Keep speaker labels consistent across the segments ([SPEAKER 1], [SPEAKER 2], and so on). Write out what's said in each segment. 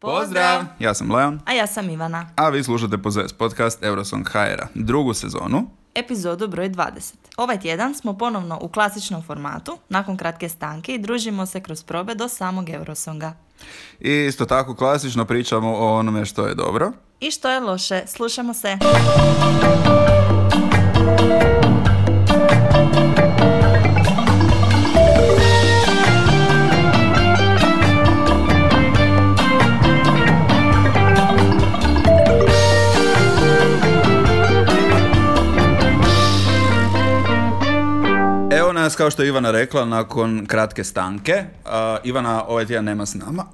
[SPEAKER 1] Pozdrav! Ja sam Leon,
[SPEAKER 2] A ja sam Ivana.
[SPEAKER 1] a vi slušate Pozes podcast Eurosong HR-a, drugu sezonu.
[SPEAKER 2] Epizodu broj 20. Ovaj tjedan smo ponovno u klasičnom formatu, nakon kratke stanke i družimo se kroz probe do samog Eurosonga.
[SPEAKER 1] I isto tako klasično pričamo o onome što je dobro.
[SPEAKER 2] I što je loše, slušamo se.
[SPEAKER 1] Evo nas, kao što je Ivana rekla, nakon kratke stanke. A, Ivana ovaj tjedan nema s nama.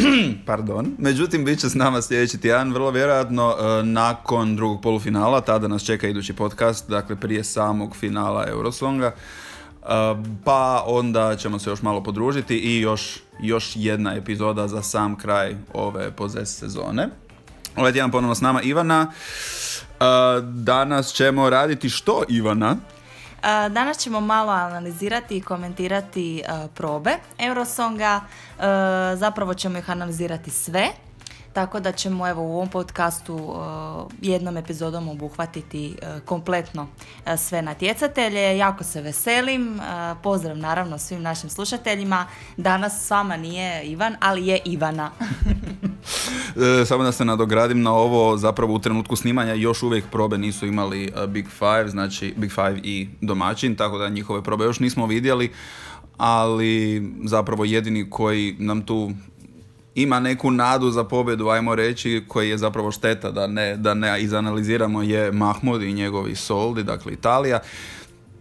[SPEAKER 1] Pardon. Međutim, bit će s nama sljedeći tjedan, vrlo vjerojatno e, nakon drugog polufinala. Tada nas čeka idući podcast, dakle prije samog finala Eurosonga. E, pa onda ćemo se još malo podružiti i još, još jedna epizoda za sam kraj ove pozes sezone. Ovaj tjedan ponovno s nama Ivana. E, Danas ćemo raditi što Ivana?
[SPEAKER 2] Danas ćemo malo analizirati i komentirati probe Eurosonga. Zapravo ćemo ih analizirati sve. Tako da ćemo evo u ovom podcastu a, jednom epizodom obuhvatiti a, kompletno a, sve natjecatelje. Jako se veselim. Pozdrav naravno svim našim slušateljima. Danas s vama nije Ivan, ali je Ivana.
[SPEAKER 1] E, Samo da se nadogradim na ovo, zapravo u trenutku snimanja još uvijek probe nisu imali Big Five, znači Big Five i domaćin, tako da njihove probe još nismo vidjeli, ali zapravo jedini koji nam tu ima neku nadu za pobjedu, ajmo reći, koji je zapravo šteta da ne, da ne izanaliziramo je Mahmud i njegovi Soldi, dakle Italija.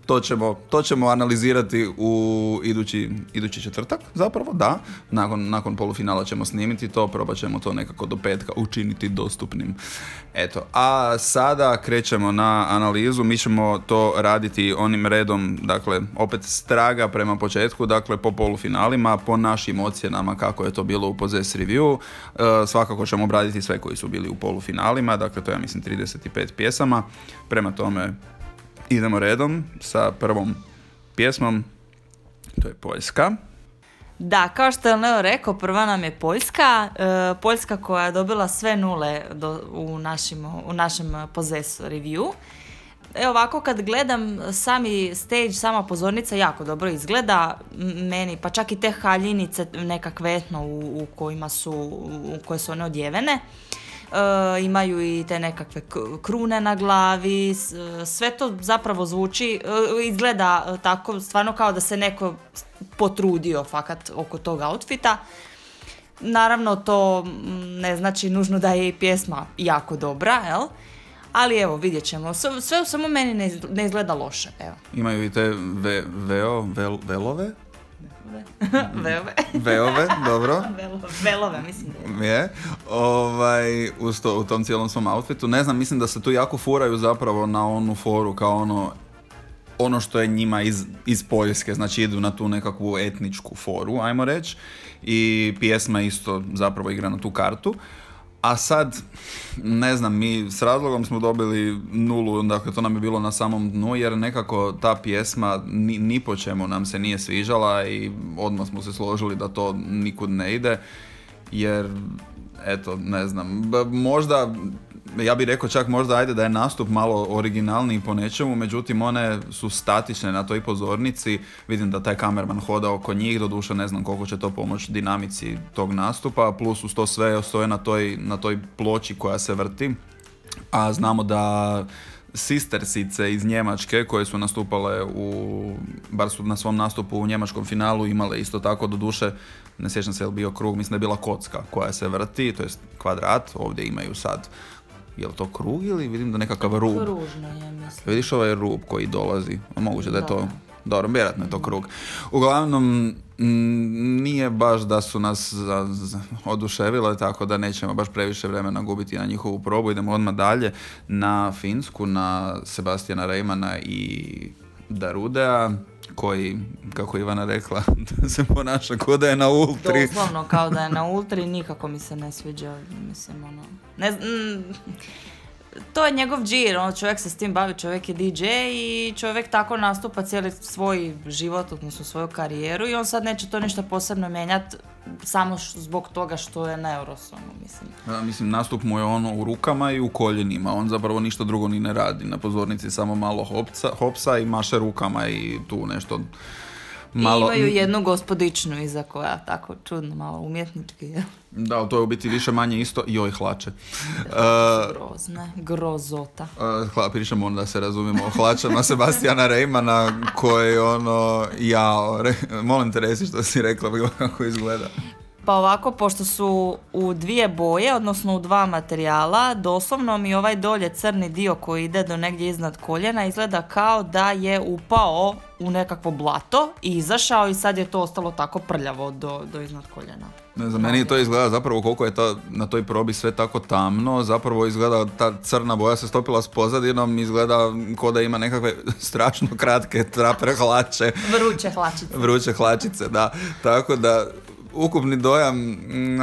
[SPEAKER 1] To ćemo, to ćemo analizirati u idući, idući četvrtak, zapravo, da. Nakon, nakon polufinala ćemo snimiti to, probat ćemo to nekako do petka učiniti dostupnim. Eto, a sada krećemo na analizu, mi ćemo to raditi onim redom, dakle, opet straga prema početku, dakle, po polufinalima, po našim ocjenama kako je to bilo u Possess Review. E, svakako ćemo obraditi sve koji su bili u polufinalima, dakle, to ja mislim, 35 pjesama. Prema tome, Idemo redom sa prvom pjesmom, to je Poljska.
[SPEAKER 2] Da, kao što je Leo rekao, prva nam je Poljska. E, Poljska koja je dobila sve nule do, u, našim, u našem Possess review. E ovako kad gledam sami stage, sama pozornica jako dobro izgleda meni, pa čak i te haljinice nekakve etno u, u kojima su, u koje su one odjevene. E, imaju i te nekakve krune na glavi, s- e, sve to zapravo zvuči, e, izgleda tako stvarno kao da se neko potrudio fakat oko tog outfita. Naravno to mm, ne znači nužno da je i pjesma jako dobra, jel? Ali evo, vidjet ćemo. Sve, u svemu meni ne izgleda loše, evo.
[SPEAKER 1] Imaju i te ve, veo, vel, velove?
[SPEAKER 2] Velove.
[SPEAKER 1] Veove, dobro.
[SPEAKER 2] Velove, mislim da je.
[SPEAKER 1] Je, ovaj, uz to, u tom cijelom svom outfitu. Ne znam, mislim da se tu jako furaju zapravo na onu foru kao ono ono što je njima iz, iz Poljske, znači idu na tu nekakvu etničku foru, ajmo reći, i pjesma isto zapravo igra na tu kartu. A sad, ne znam, mi s razlogom smo dobili nulu, dakle to nam je bilo na samom dnu, jer nekako ta pjesma ni, ni po čemu nam se nije sviđala i odmah smo se složili da to nikud ne ide, jer, eto, ne znam, možda, ja bih rekao čak možda ajde da je nastup malo originalniji po nečemu, međutim one su statične na toj pozornici, vidim da taj kamerman hoda oko njih, doduše ne znam koliko će to pomoći dinamici tog nastupa, plus uz to sve stoje na toj, na toj ploči koja se vrti, a znamo da sistersice iz Njemačke koje su nastupale u, bar su na svom nastupu u njemačkom finalu imale isto tako, doduše, ne sjećam se je bio krug, mislim da je bila kocka koja se vrti, to jest kvadrat, ovdje imaju sad, je li to krug ili vidim da nekakav rub?
[SPEAKER 2] Ružno je, mislim.
[SPEAKER 1] Vidiš ovaj rub koji dolazi, moguće da je to, dobro, vjerojatno je to krug. Uglavnom, nije baš da su nas za- za- oduševile, tako da nećemo baš previše vremena gubiti na njihovu probu. Idemo odmah dalje na Finsku, na Sebastijana Reimana i Darudea, koji, kako Ivana rekla, se ponaša kao da je na ultri.
[SPEAKER 2] Doslovno kao da je na ultri, nikako mi se ne sviđa, mislim, ono, ne mm, to je njegov džir, ono, čovjek se s tim bavi, čovjek je DJ i čovjek tako nastupa cijeli svoj život, odnosno svoju karijeru i on sad neće to ništa posebno mijenjati samo zbog toga što je na Eurosonu, mislim.
[SPEAKER 1] Ja, mislim, nastup mu je ono u rukama i u koljenima. On zapravo ništa drugo ni ne radi. Na pozornici samo malo hopsa, hopsa i maše rukama i tu nešto
[SPEAKER 2] malo... I imaju jednu gospodičnu iza koja tako čudno, malo umjetnički.
[SPEAKER 1] Da, to je u biti više manje isto. Joj, hlače.
[SPEAKER 2] Uh, grozne, grozota.
[SPEAKER 1] Uh, hla, pričamo onda se razumijemo o hlačama Sebastijana Reimana koji ono, jao, re, molim te resi što si rekla, kako izgleda.
[SPEAKER 2] Pa ovako, pošto su u dvije boje, odnosno u dva materijala, doslovno mi ovaj dolje crni dio koji ide do negdje iznad koljena izgleda kao da je upao u nekakvo blato i izašao i sad je to ostalo tako prljavo do, do iznad koljena.
[SPEAKER 1] Ne znam, meni to izgleda zapravo koliko je to na toj probi sve tako tamno, zapravo izgleda ta crna boja se stopila s pozadinom, izgleda kao da ima nekakve strašno kratke traper hlače.
[SPEAKER 2] Vruće hlačice.
[SPEAKER 1] Vruće hlačice, da. Tako da ukupni dojam, mm,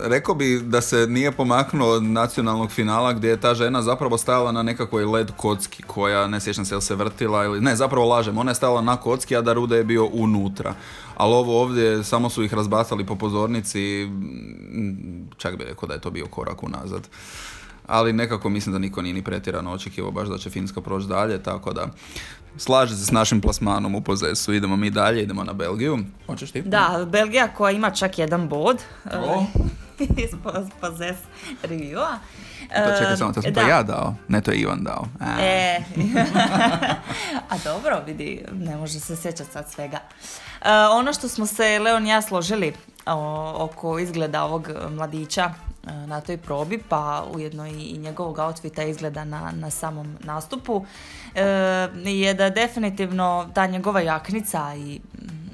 [SPEAKER 1] rekao bi da se nije pomaknuo od nacionalnog finala gdje je ta žena zapravo stajala na nekakvoj led kocki koja, ne sjećam se jel se vrtila ili, ne zapravo lažem, ona je stajala na kocki a da Rude je bio unutra. Ali ovo ovdje samo su ih razbacali po pozornici, mm, čak bi rekao da je to bio korak unazad ali nekako mislim da niko nije ni pretjerano očekivao baš da će Finska proći dalje, tako da slaže se s našim plasmanom u pozesu. Idemo mi dalje, idemo na Belgiju. Hoćeš ti?
[SPEAKER 2] Da, Belgija koja ima čak jedan bod oh. iz pozes reviewa.
[SPEAKER 1] Pa čekaj samo, to sam pa ja dao. Ne, to je Ivan dao.
[SPEAKER 2] A. E. A dobro, vidi, ne može se sjećati sad svega. E, ono što smo se Leon i ja složili oko izgleda ovog mladića E, na toj probi, pa ujedno i njegovog outfita izgleda na, na samom nastupu, e, je da definitivno ta njegova jaknica i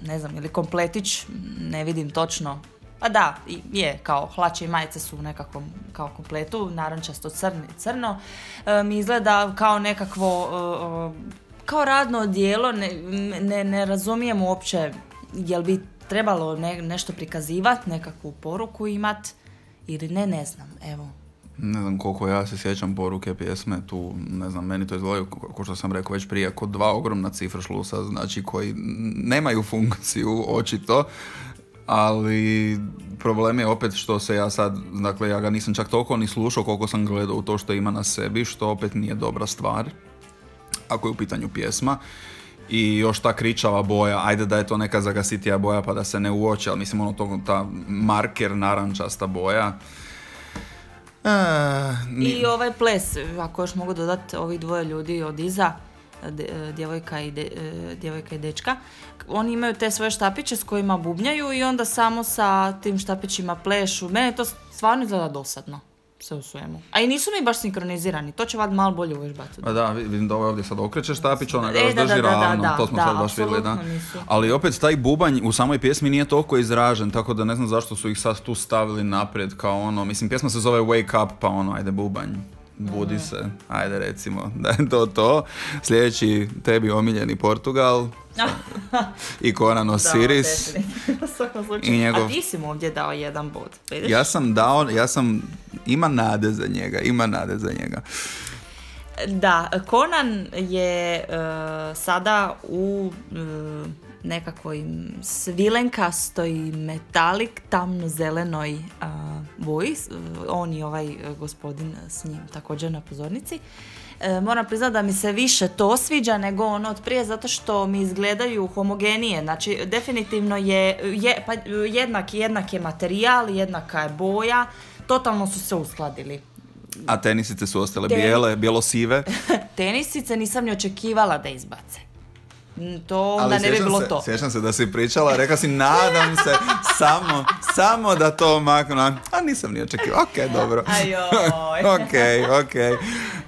[SPEAKER 2] ne znam, ili kompletić, ne vidim točno, pa da, je, kao hlače i majice su u nekakvom kao kompletu, narančasto crni, crno, e, mi izgleda kao nekakvo, kao radno odijelo, ne, ne, ne razumijem uopće jel bi trebalo nešto prikazivati, nekakvu poruku imati, ili ne, ne znam, evo.
[SPEAKER 1] Ne znam koliko ja se sjećam poruke pjesme, tu ne znam, meni to izgleda, kao što sam rekao već prije, kod dva ogromna cifra šlusa, znači koji nemaju funkciju očito, ali problem je opet što se ja sad, dakle ja ga nisam čak toliko ni slušao koliko sam gledao u to što ima na sebi, što opet nije dobra stvar, ako je u pitanju pjesma i još ta kričava boja, ajde da je to neka zagasitija boja pa da se ne uoče, ali mislim ono to, ta marker narančasta boja.
[SPEAKER 2] E, I ovaj ples, ako još mogu dodati, ovi dvoje ljudi od iza, djevojka i, de, e, djevojka i dečka, oni imaju te svoje štapiće s kojima bubnjaju i onda samo sa tim štapićima plešu. Mene to stvarno izgleda dosadno sve u svemu. A i nisu mi baš sinkronizirani, to će vad malo bolje uvježbati.
[SPEAKER 1] Pa da, vidim da ovaj ovdje sad okreće štapić, ona ga e, da, ravno, to smo sad baš vidjeli, da. Ali opet taj bubanj u samoj pjesmi nije toliko izražen, tako da ne znam zašto su ih sad tu stavili naprijed kao ono, mislim pjesma se zove Wake Up, pa ono, ajde bubanj budi se, ajde recimo da je to to. Sljedeći tebi omiljeni Portugal i Conan Osiris.
[SPEAKER 2] I njegov... A ti si mu ovdje dao jedan bod.
[SPEAKER 1] Ja sam dao, ja sam, ima nade za njega, ima nade za njega.
[SPEAKER 2] Da, Conan je uh, sada u uh, nekakvoj svilenkastoj metalik tamno-zelenoj boji. On i ovaj gospodin s njim također na pozornici. E, moram priznati da mi se više to sviđa nego ono od prije zato što mi izgledaju homogenije. Znači, definitivno je, je pa, jednak, jednak je materijal, jednaka je boja. Totalno su se uskladili.
[SPEAKER 1] A tenisice su ostale bijele, bijelo-sive?
[SPEAKER 2] tenisice nisam ni očekivala da izbace. To onda ne bi bilo
[SPEAKER 1] se,
[SPEAKER 2] to.
[SPEAKER 1] Sjećam se da si pričala, rekao si nadam se samo, samo da to maknu. A nisam ni očekivao. Ok, dobro. ok, ok.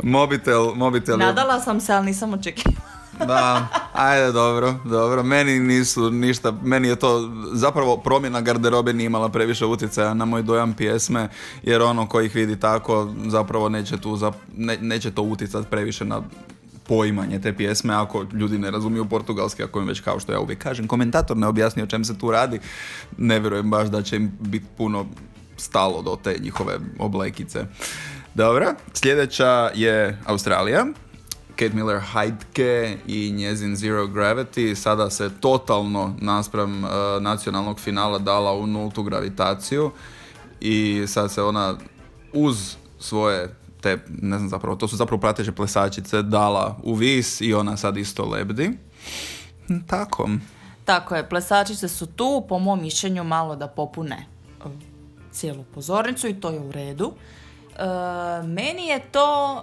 [SPEAKER 1] Mobitel, mobitel.
[SPEAKER 2] Nadala sam se, ali nisam očekivala.
[SPEAKER 1] da, ajde, dobro, dobro. Meni nisu ništa, meni je to, zapravo promjena garderobe nije imala previše utjecaja na moj dojam pjesme, jer ono ko ih vidi tako, zapravo neće, tu, ne, neće to utjecati previše na poimanje te pjesme ako ljudi ne razumiju portugalski, ako im već kao što ja uvijek kažem, komentator ne objasni o čem se tu radi, ne vjerujem baš da će im biti puno stalo do te njihove oblekice. Dobro, sljedeća je Australija Kate Miller Heidke i njezin Zero Gravity sada se totalno naspram uh, nacionalnog finala dala u nultu gravitaciju i sad se ona uz svoje te, ne znam zapravo, to su zapravo prateće plesačice dala u vis i ona sad isto lebdi. Tako.
[SPEAKER 2] Tako je, plesačice su tu, po mom mišljenju, malo da popune uh, cijelu pozornicu i to je u redu. E, meni je to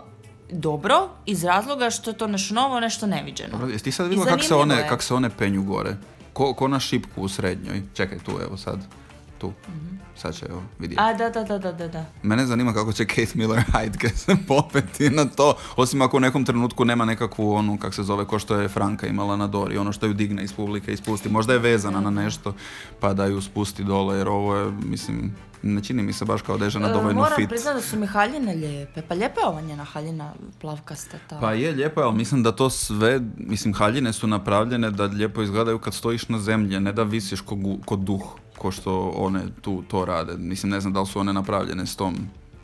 [SPEAKER 2] dobro iz razloga što je to nešto novo, nešto neviđeno.
[SPEAKER 1] Dobro, jesi ti sad vidjela kako se, one, kak se one penju gore? Ko, ko na šipku u srednjoj. Čekaj tu, evo sad. Tu. Sad će, evo, vidjeti.
[SPEAKER 2] A, da, da, da, da, da.
[SPEAKER 1] Mene zanima kako će Kate Miller Heidke se popeti na to, osim ako u nekom trenutku nema nekakvu onu, kak se zove, ko što je Franka imala na Dori, ono što ju digne iz publike i spusti. Možda je vezana na nešto, pa da ju spusti dole, jer ovo je, mislim, ne čini mi se baš kao da je žena
[SPEAKER 2] E,
[SPEAKER 1] dovoljno
[SPEAKER 2] Moram
[SPEAKER 1] fit.
[SPEAKER 2] priznati da su mi haljine lijepe. Pa lijepa je ova njena haljina plavkasta. Ta.
[SPEAKER 1] Pa je lijepo, ali mislim da to sve, mislim, haljine su napravljene da lijepo izgledaju kad stojiš na zemlji, ne da visiš ko, gu- ko duh, ko što one tu to rade. Mislim, ne znam da li su one napravljene s tom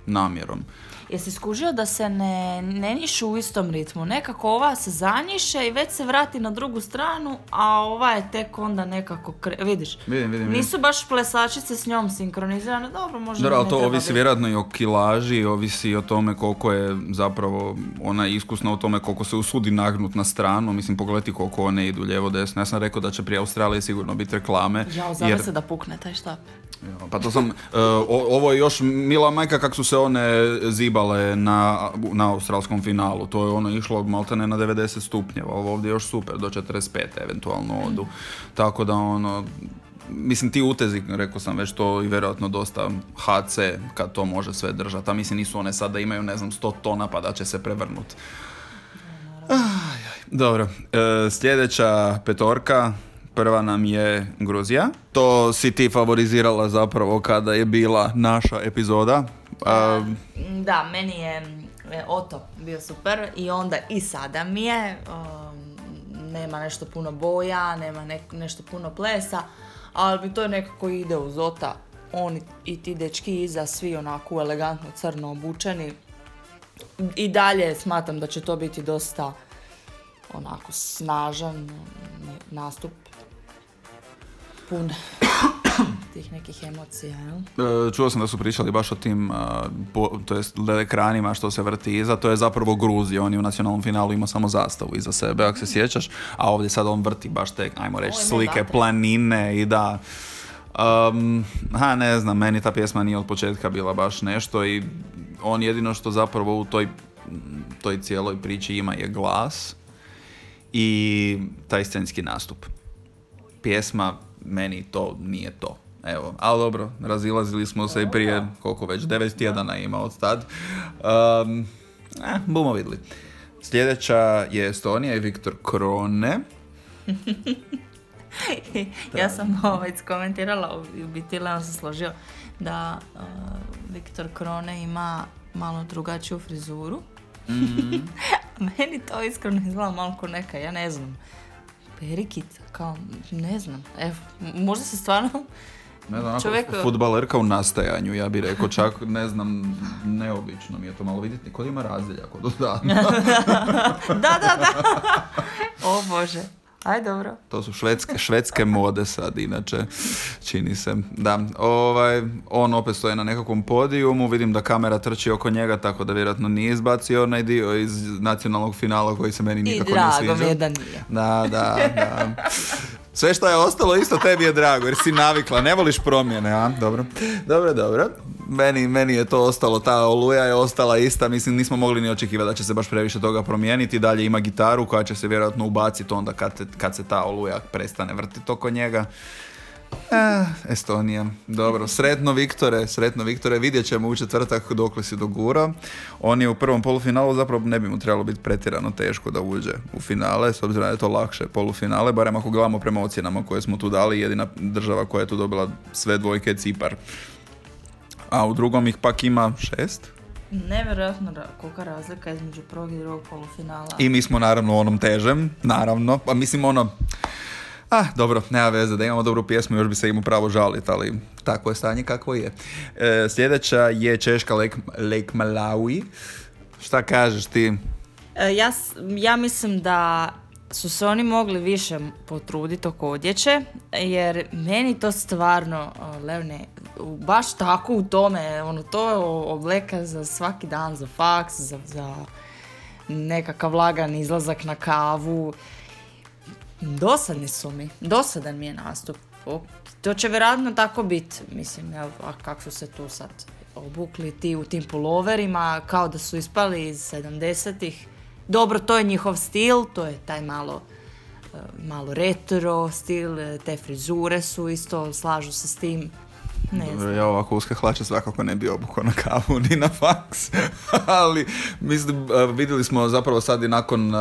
[SPEAKER 1] namjerom.
[SPEAKER 2] Jesi skužio da se ne, ne nišu u istom ritmu? Nekako ova se zanjiše i već se vrati na drugu stranu, a ova je tek onda nekako... Kre... Vidiš?
[SPEAKER 1] Vidim, vidim.
[SPEAKER 2] Nisu baš plesačice s njom sinkronizirane. Dobro, možda
[SPEAKER 1] Dobro, ali to ovisi
[SPEAKER 2] biti.
[SPEAKER 1] vjerojatno i o kilaži, ovisi i o tome koliko je zapravo ona iskusna u tome koliko se usudi nagnut na stranu. Mislim, pogledati koliko one idu lijevo desno. Ja sam rekao da će prije Australije sigurno biti reklame.
[SPEAKER 2] Jao, zove se da pukne taj štap.
[SPEAKER 1] Pa to sam, o- ovo je još mila majka kako su se one zibale na, na australskom finalu. To je ono išlo maltene na 90 stupnjeva, ovo ovdje je još super, do 45 eventualno odu. Tako da ono, mislim ti utezi, rekao sam već to i vjerojatno dosta HC kad to može sve držati. A mislim nisu one sad da imaju ne znam 100 tona pa da će se prevrnut. Aj, aj. Dobro, e, sljedeća petorka, prva nam je Gruzija. To si ti favorizirala zapravo kada je bila naša epizoda. A,
[SPEAKER 2] Da, meni je e, Oto bio super i onda i sada mi je. um, nema nešto puno boja, nema nek- nešto puno plesa, ali mi to nekako ide uz Ota. Oni i ti dečki iza, svi onako elegantno crno obučeni. I dalje smatram da će to biti dosta onako snažan nastup. Pun tih nekih emocija, jel?
[SPEAKER 1] e, čuo sam da su pričali baš o tim, a, po- to jest ekranima što se vrti iza, to je zapravo Gruzija, on je u nacionalnom finalu ima samo zastavu iza sebe, ako se sjećaš, a ovdje sad on vrti baš te, ajmo reći, slike, planine i da... Um, ha, ne znam, meni ta pjesma nije od početka bila baš nešto i on jedino što zapravo u toj, toj cijeloj priči ima je glas i taj scenski nastup. Pjesma meni to nije to. Evo, ali dobro, razilazili smo se i prije, koliko već, devet tjedana ima od tad. Um, eh, bumo vidjeli. Sljedeća je Estonija i Viktor Krone.
[SPEAKER 2] ja sam ovaj komentirala, u biti Leon se složio da uh, Viktor Krone ima malo drugačiju frizuru. Meni to iskreno izgleda malo ko neka, ja ne znam, perikica, kao, ne znam, evo, možda se stvarno,
[SPEAKER 1] Ne znam,
[SPEAKER 2] Čovjek-
[SPEAKER 1] futbalerka u nastajanju, ja bih rekao, čak, ne znam, neobično mi je to malo vidjeti, kod ima razdjelja kod odavno.
[SPEAKER 2] da, da, da, o Bože, aj dobro.
[SPEAKER 1] To su švedske, švedske mode sad, inače, čini se. Da, ovaj, on opet stoje na nekakvom podijumu, vidim da kamera trči oko njega, tako da vjerojatno nije izbacio onaj dio iz nacionalnog finala koji se meni
[SPEAKER 2] I
[SPEAKER 1] nikako ne
[SPEAKER 2] drago mi
[SPEAKER 1] sviđa.
[SPEAKER 2] je da nije.
[SPEAKER 1] Da, da, da. Sve što je ostalo isto tebi je drago, jer si navikla, ne voliš promjene, a? Dobro, dobro, dobro. Meni, meni je to ostalo, ta oluja je ostala ista, mislim nismo mogli ni očekivati da će se baš previše toga promijeniti. Dalje ima gitaru koja će se vjerojatno ubaciti onda kad, kad se ta oluja prestane vrtiti oko njega. Eh, Estonija. Dobro, sretno Viktore, sretno Viktore, vidjet ćemo u četvrtak dokle si dogurao. On je u prvom polufinalu, zapravo ne bi mu trebalo biti pretjerano teško da uđe u finale, s obzirom da je to lakše polufinale, barem ako gledamo prema ocjenama koje smo tu dali, jedina država koja je tu dobila sve dvojke je Cipar. A u drugom ih pak ima šest.
[SPEAKER 2] Nevjerojatno ra- kolika razlika između prvog i drugog polufinala.
[SPEAKER 1] I mi smo naravno u onom težem, naravno, pa mislim ono, ah, dobro, nema veze, da imamo dobru pjesmu, još bi se imao pravo žaliti, ali takvo je stanje kakvo je. E, sljedeća je Češka Lake, Lake Malawi. Šta kažeš ti?
[SPEAKER 2] E, Ja, ja mislim da su se oni mogli više potruditi oko odjeće, jer meni to stvarno, Leone, baš tako u tome, ono, to je obleka za svaki dan, za faks, za, za nekakav lagan izlazak na kavu. Dosadni su mi, dosadan mi je nastup. To će vjerojatno tako biti, mislim, evo, a kako su se tu sad obukli ti u tim puloverima, kao da su ispali iz 70-ih. Dobro, to je njihov stil, to je taj malo, e, malo retro stil, e, te frizure su isto, slažu se s tim. Ne znam.
[SPEAKER 1] Ja ovako uske hlače svakako ne bi obukao na kavu ni na faks, ali mislim, a, vidjeli smo zapravo sad i nakon,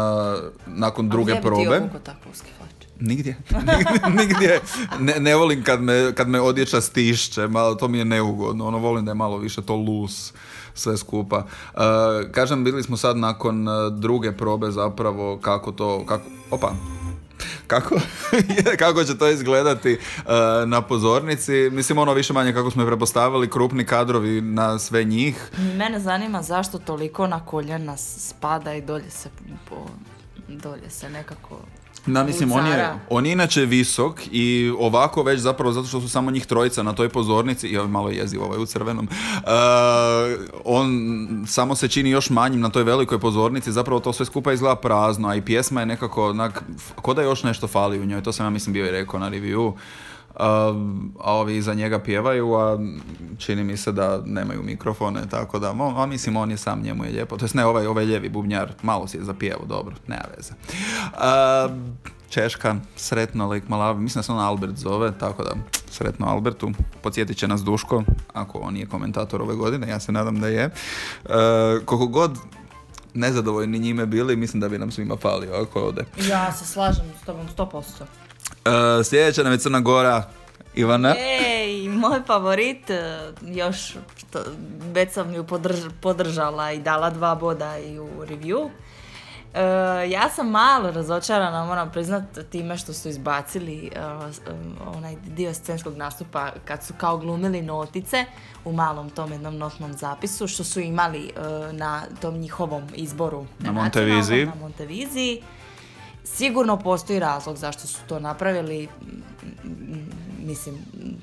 [SPEAKER 1] nakon druge
[SPEAKER 2] ti
[SPEAKER 1] probe.
[SPEAKER 2] obukao tako uske hlače?
[SPEAKER 1] Nigdje, nigdje, nigdje. Ne, ne volim kad me, kad me odjeća stišće, malo, to mi je neugodno, ono volim da je malo više to lus sve skupa. Uh, kažem, bili smo sad nakon uh, druge probe zapravo kako to, kako, opa, kako, kako će to izgledati uh, na pozornici. Mislim, ono više manje kako smo i prepostavili, krupni kadrovi na sve njih.
[SPEAKER 2] Mene zanima zašto toliko na koljena spada i dolje se po, dolje se nekako
[SPEAKER 1] Da, mislim, on je, on je inače visok i ovako već zapravo zato što su samo njih trojica na toj pozornici, i ovo je malo jezivo ovaj u crvenom, uh, on samo se čini još manjim na toj velikoj pozornici, zapravo to sve skupa izgleda prazno, a i pjesma je nekako, onak, ko da još nešto fali u njoj, to sam ja mislim bio i rekao na review. A ovi iza njega pjevaju, a čini mi se da nemaju mikrofone, tako da, a mislim, on je sam, njemu je lijepo. To jest ne, ovaj, ovaj ljevi bubnjar, malo si je zapjevao, dobro, nema veze. Uh, Češka, sretno lik malavi, mislim da se on Albert zove, tako da, sretno Albertu. Podsjetit će nas Duško, ako on nije komentator ove godine, ja se nadam da je. Uh, koliko god nezadovoljni njime bili, mislim da bi nam svima falio ako ode.
[SPEAKER 2] Ja se slažem s tobom 100%.
[SPEAKER 1] Uh, sljedeća nam je Crna Gora, Ivana.
[SPEAKER 2] Ej, moj favorit, e, još što, već sam ju podrž- podržala i dala dva boda i u review. E, ja sam malo razočarana, moram priznat, time što su izbacili e, e, onaj dio scenskog nastupa kad su kao glumili notice u malom tom jednom notnom zapisu, što su imali e, na tom njihovom izboru
[SPEAKER 1] Na Monteviziji.
[SPEAKER 2] Na Monteviziji. Sigurno postoji razlog zašto su to napravili. Mislim,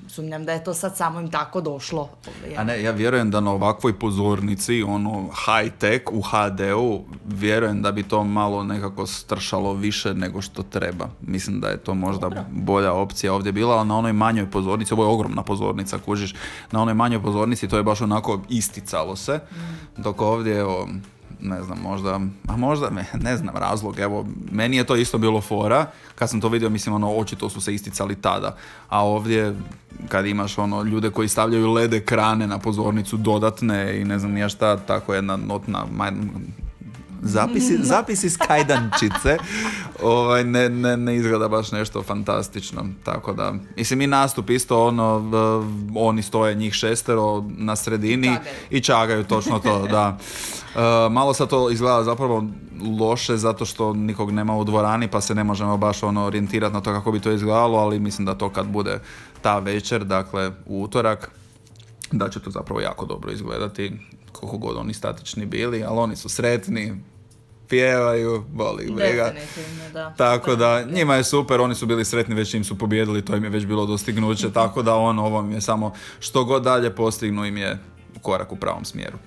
[SPEAKER 2] sumnjam da je to sad samo im tako došlo.
[SPEAKER 1] A ne, ja vjerujem da na ovakvoj pozornici, ono high tech u HD-u, vjerujem da bi to malo nekako stršalo više nego što treba. Mislim da je to možda bolja opcija ovdje bila, ali na onoj manjoj pozornici, ovo je ogromna pozornica, kužiš, na onoj manjoj pozornici to je baš onako isticalo se, dok ovdje, evo, ne znam, možda, a možda, ne, znam razlog, evo, meni je to isto bilo fora, kad sam to vidio, mislim, ono, očito su se isticali tada, a ovdje, kad imaš, ono, ljude koji stavljaju LED ekrane na pozornicu dodatne i ne znam nija šta, tako jedna notna, zapisi, zapisi s kajdančice, ovaj, ne, ne, ne izgleda baš nešto fantastično, tako da, mislim i nastup isto ono, v- oni stoje njih šestero na sredini i čagaju. točno to, da. E, malo sad to izgleda zapravo loše zato što nikog nema u dvorani pa se ne možemo baš ono orijentirati na to kako bi to izgledalo, ali mislim da to kad bude ta večer, dakle u utorak, da će to zapravo jako dobro izgledati koliko god oni statični bili, ali oni su sretni, pjevaju, boli briga.
[SPEAKER 2] Da.
[SPEAKER 1] Tako da, njima je super, oni su bili sretni već im su pobjedili, to im je već bilo dostignuće, tako da on, ovo im je samo što god dalje postignu im je korak u pravom smjeru.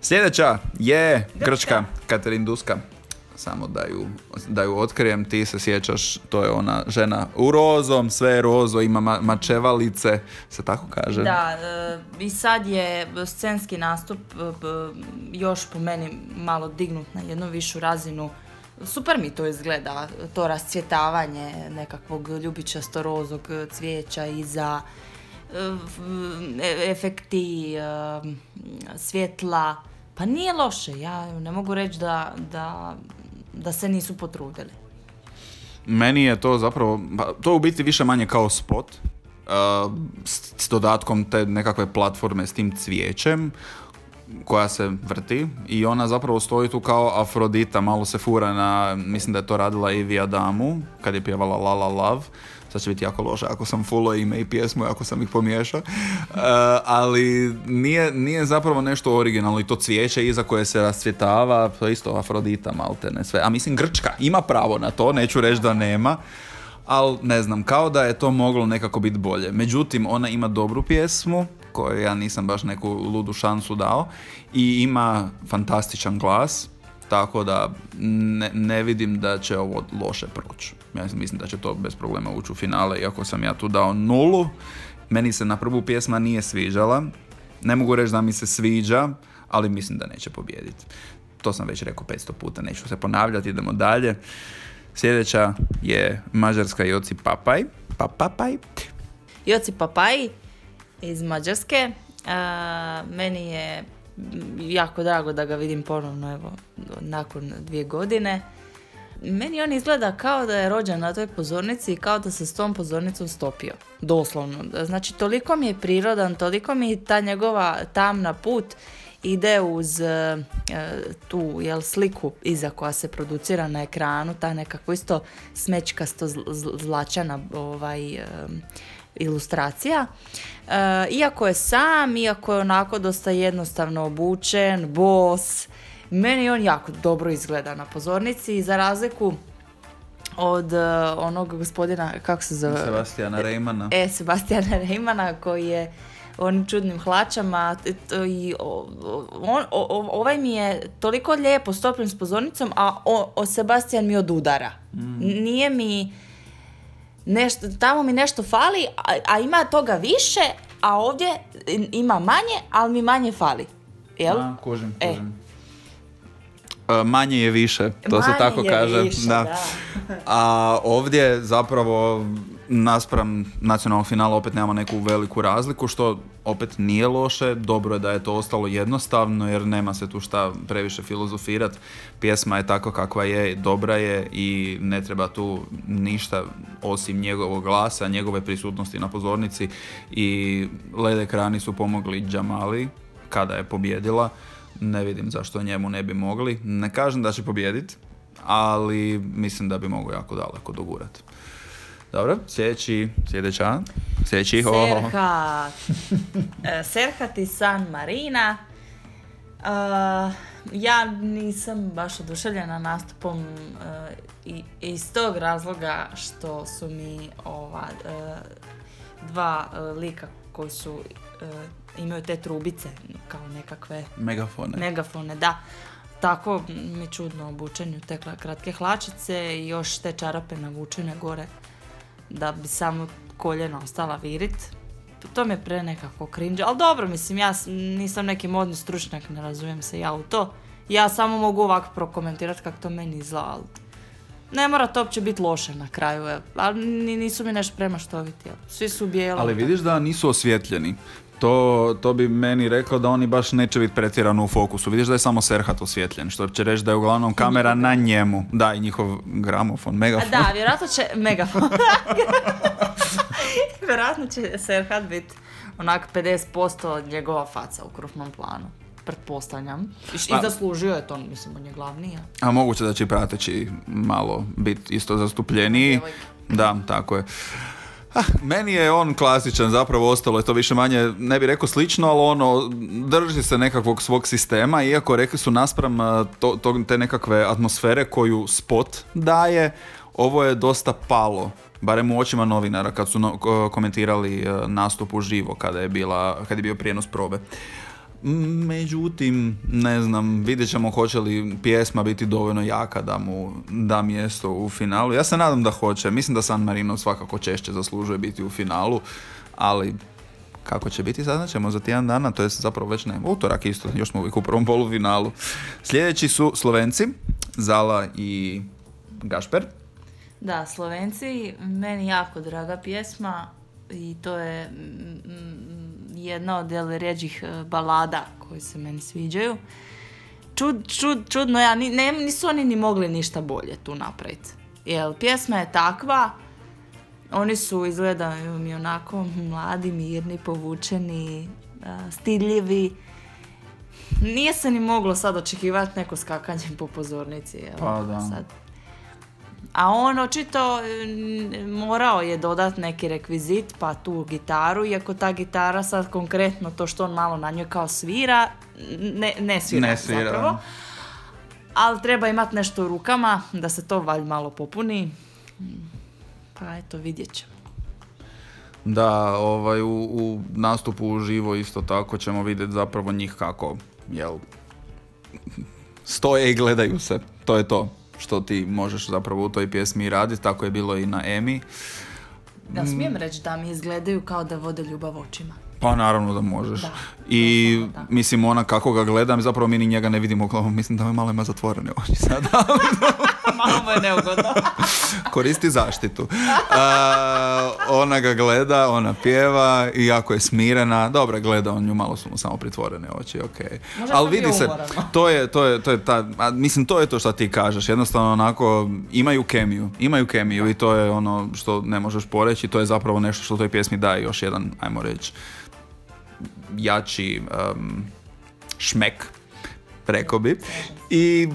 [SPEAKER 1] Sljedeća je Grčka, Katerin Duska. Samo da ju, da ju otkrijem, ti se sjećaš, to je ona žena u rozom, sve je rozo, ima ma- mačevalice, se tako kaže?
[SPEAKER 2] Da, e, i sad je scenski nastup e, još po meni malo dignut na jednu višu razinu. Super mi to izgleda, to rascvjetavanje nekakvog ljubičasto rozog cvijeća iza e, efekti svjetla. Pa nije loše, ja ne mogu reći da, da, da se nisu potrudili.
[SPEAKER 1] Meni je to zapravo, pa, to je u biti više manje kao spot, uh, s, s dodatkom te nekakve platforme s tim cvijećem, koja se vrti i ona zapravo stoji tu kao Afrodita, malo se fura na, mislim da je to radila i Adamu, kad je pjevala La La Love, sad će biti jako loše ako sam fullo ime i pjesmu, ako sam ih pomiješao, ali nije, nije zapravo nešto originalno i to cvijeće iza koje se rascvjetava, to je isto Afrodita malte, ne sve, a mislim Grčka ima pravo na to, neću reći da nema, ali ne znam, kao da je to moglo nekako biti bolje. Međutim, ona ima dobru pjesmu, koju ja nisam baš neku ludu šansu dao i ima fantastičan glas, tako da ne, ne vidim da će ovo loše proći. Ja mislim da će to bez problema ući u finale, iako sam ja tu dao nulu. Meni se na prvu pjesma nije sviđala. Ne mogu reći da mi se sviđa, ali mislim da neće pobijediti. To sam već rekao 500 puta, neću se ponavljati, idemo dalje. Sljedeća je Mađarska Joci Papaj. Pa, papaj.
[SPEAKER 2] Joci Papaj iz Mađarske. meni je jako drago da ga vidim ponovno evo, nakon dvije godine. Meni on izgleda kao da je rođen na toj pozornici i kao da se s tom pozornicom stopio. Doslovno. Znači, toliko mi je prirodan, toliko mi ta njegova tamna put ide uz e, tu jel, sliku iza koja se producira na ekranu, ta nekako isto smečkasto zlačana ovaj, e, ilustracija. E, iako je sam, iako je onako dosta jednostavno obučen, bos, meni on jako dobro izgleda na pozornici i za razliku od uh, onog gospodina, kako se zove?
[SPEAKER 1] Sebastijana Reimana.
[SPEAKER 2] E, Sebastijana Reimana koji je onim čudnim hlačama i on, ovaj mi je toliko lijepo stopljen s pozornicom, a o, o Sebastian mi odudara. Mm. Nije mi nešto, tamo mi nešto fali, a, a, ima toga više, a ovdje ima manje, ali mi manje fali. Jel?
[SPEAKER 1] A, kužim, e. kužim. E. Manje je više, to manje se tako kaže. Više, da. da. A ovdje zapravo naspram nacionalnog finala opet nemamo neku veliku razliku, što opet nije loše. Dobro je da je to ostalo jednostavno, jer nema se tu šta previše filozofirat. Pjesma je tako kakva je, dobra je i ne treba tu ništa osim njegovog glasa, njegove prisutnosti na pozornici i LED ekrani su pomogli Džamali kada je pobjedila. Ne vidim zašto njemu ne bi mogli. Ne kažem da će pobjediti, ali mislim da bi mogao jako daleko dogurati. Dobro, sljedeći, sljedeća, sljedeći,
[SPEAKER 2] Serhat. E, Serhat i San Marina. Uh, ja nisam baš oduševljena nastupom uh, i iz tog razloga što su mi ova dva lika koji su imaju te trubice kao nekakve
[SPEAKER 1] megafone.
[SPEAKER 2] Megafone, da. Tako mi čudno obučenju te kratke hlačice i još te čarape navučene gore da bi samo koljena ostala virit. To mi je pre nekako cringe, ali dobro, mislim, ja nisam neki modni stručnjak, ne razumijem se ja u to. Ja samo mogu ovako prokomentirati kako to meni izgleda, ne mora to uopće biti loše na kraju, ali nisu mi nešto premaštoviti, svi su bijeli.
[SPEAKER 1] Ali vidiš da nisu osvjetljeni to, to bi meni rekao da oni baš neće biti pretjerano u fokusu. Vidiš da je samo Serhat osvjetljen, što će reći da je uglavnom kamera na njemu. Da, i njihov gramofon, megafon.
[SPEAKER 2] Da, vjerojatno će, megafon. vjerojatno će Serhat biti onak 50% od njegova faca u krupnom planu. Pretpostavljam. I, pa- zaslužio je to, mislim, on je glavni.
[SPEAKER 1] A moguće da će prateći malo biti isto zastupljeniji. Da, tako je. Ah, meni je on klasičan, zapravo ostalo je to više manje, ne bih rekao slično, ali ono, drži se nekakvog svog sistema, iako rekli su naspram to, to, te nekakve atmosfere koju spot daje, ovo je dosta palo, barem u očima novinara kad su no, komentirali nastup uživo kada je, bila, kad je bio prijenos probe. Međutim, ne znam, vidjet ćemo hoće li pjesma biti dovoljno jaka da mu da mjesto u finalu. Ja se nadam da hoće. Mislim da San Marino svakako češće zaslužuje biti u finalu, ali kako će biti saznaćemo za tjedan dana, to je zapravo već ne, utorak isto, još smo uvijek u prvom polufinalu. Sljedeći su Slovenci, Zala i Gašper.
[SPEAKER 2] Da, Slovenci, meni jako draga pjesma i to je jedna od rjeđih e, balada koji se meni sviđaju. Čud, čud, čudno, ja, ne, nisu oni ni mogli ništa bolje tu napraviti. Jer pjesma je takva, oni su izgledaju mi onako mladi, mirni, povučeni, e, stidljivi. Nije se ni moglo sad očekivati neko skakanje po pozornici. Jel?
[SPEAKER 1] Pa da. Sad.
[SPEAKER 2] A on očito mm, morao je dodat neki rekvizit, pa tu gitaru, iako ta gitara sad konkretno to što on malo na njoj kao svira, ne, ne svira,
[SPEAKER 1] Ne svira,
[SPEAKER 2] zapravo. Ali treba imati nešto u rukama da se to valj malo popuni. Pa eto, vidjet ćemo.
[SPEAKER 1] Da, ovaj, u, u nastupu uživo isto tako ćemo vidjeti zapravo njih kako, jel, stoje i gledaju se. To je to što ti možeš zapravo u toj pjesmi raditi, tako je bilo i na Emi.
[SPEAKER 2] Ja smijem reći da mi izgledaju kao da vode ljubav očima.
[SPEAKER 1] Pa naravno da možeš.
[SPEAKER 2] Da,
[SPEAKER 1] I
[SPEAKER 2] da.
[SPEAKER 1] mislim ona kako ga gledam, zapravo mi ni njega ne vidimo glavom, mislim da me malo ima zatvorene oči sada.
[SPEAKER 2] Malo mu je neugodno.
[SPEAKER 1] Koristi zaštitu. A, ona ga gleda, ona pjeva i jako je smirena. Dobro, gleda on nju, malo su mu samo pritvorene oči, ok.
[SPEAKER 2] Možda
[SPEAKER 1] Ali vidi se, to je, to je, to je ta, a, mislim, to je to što ti kažeš. Jednostavno onako, imaju kemiju. Imaju kemiju i to je ono što ne možeš poreći. To je zapravo nešto što toj pjesmi daje još jedan, ajmo reći, jači em, šmek, rekao bi. I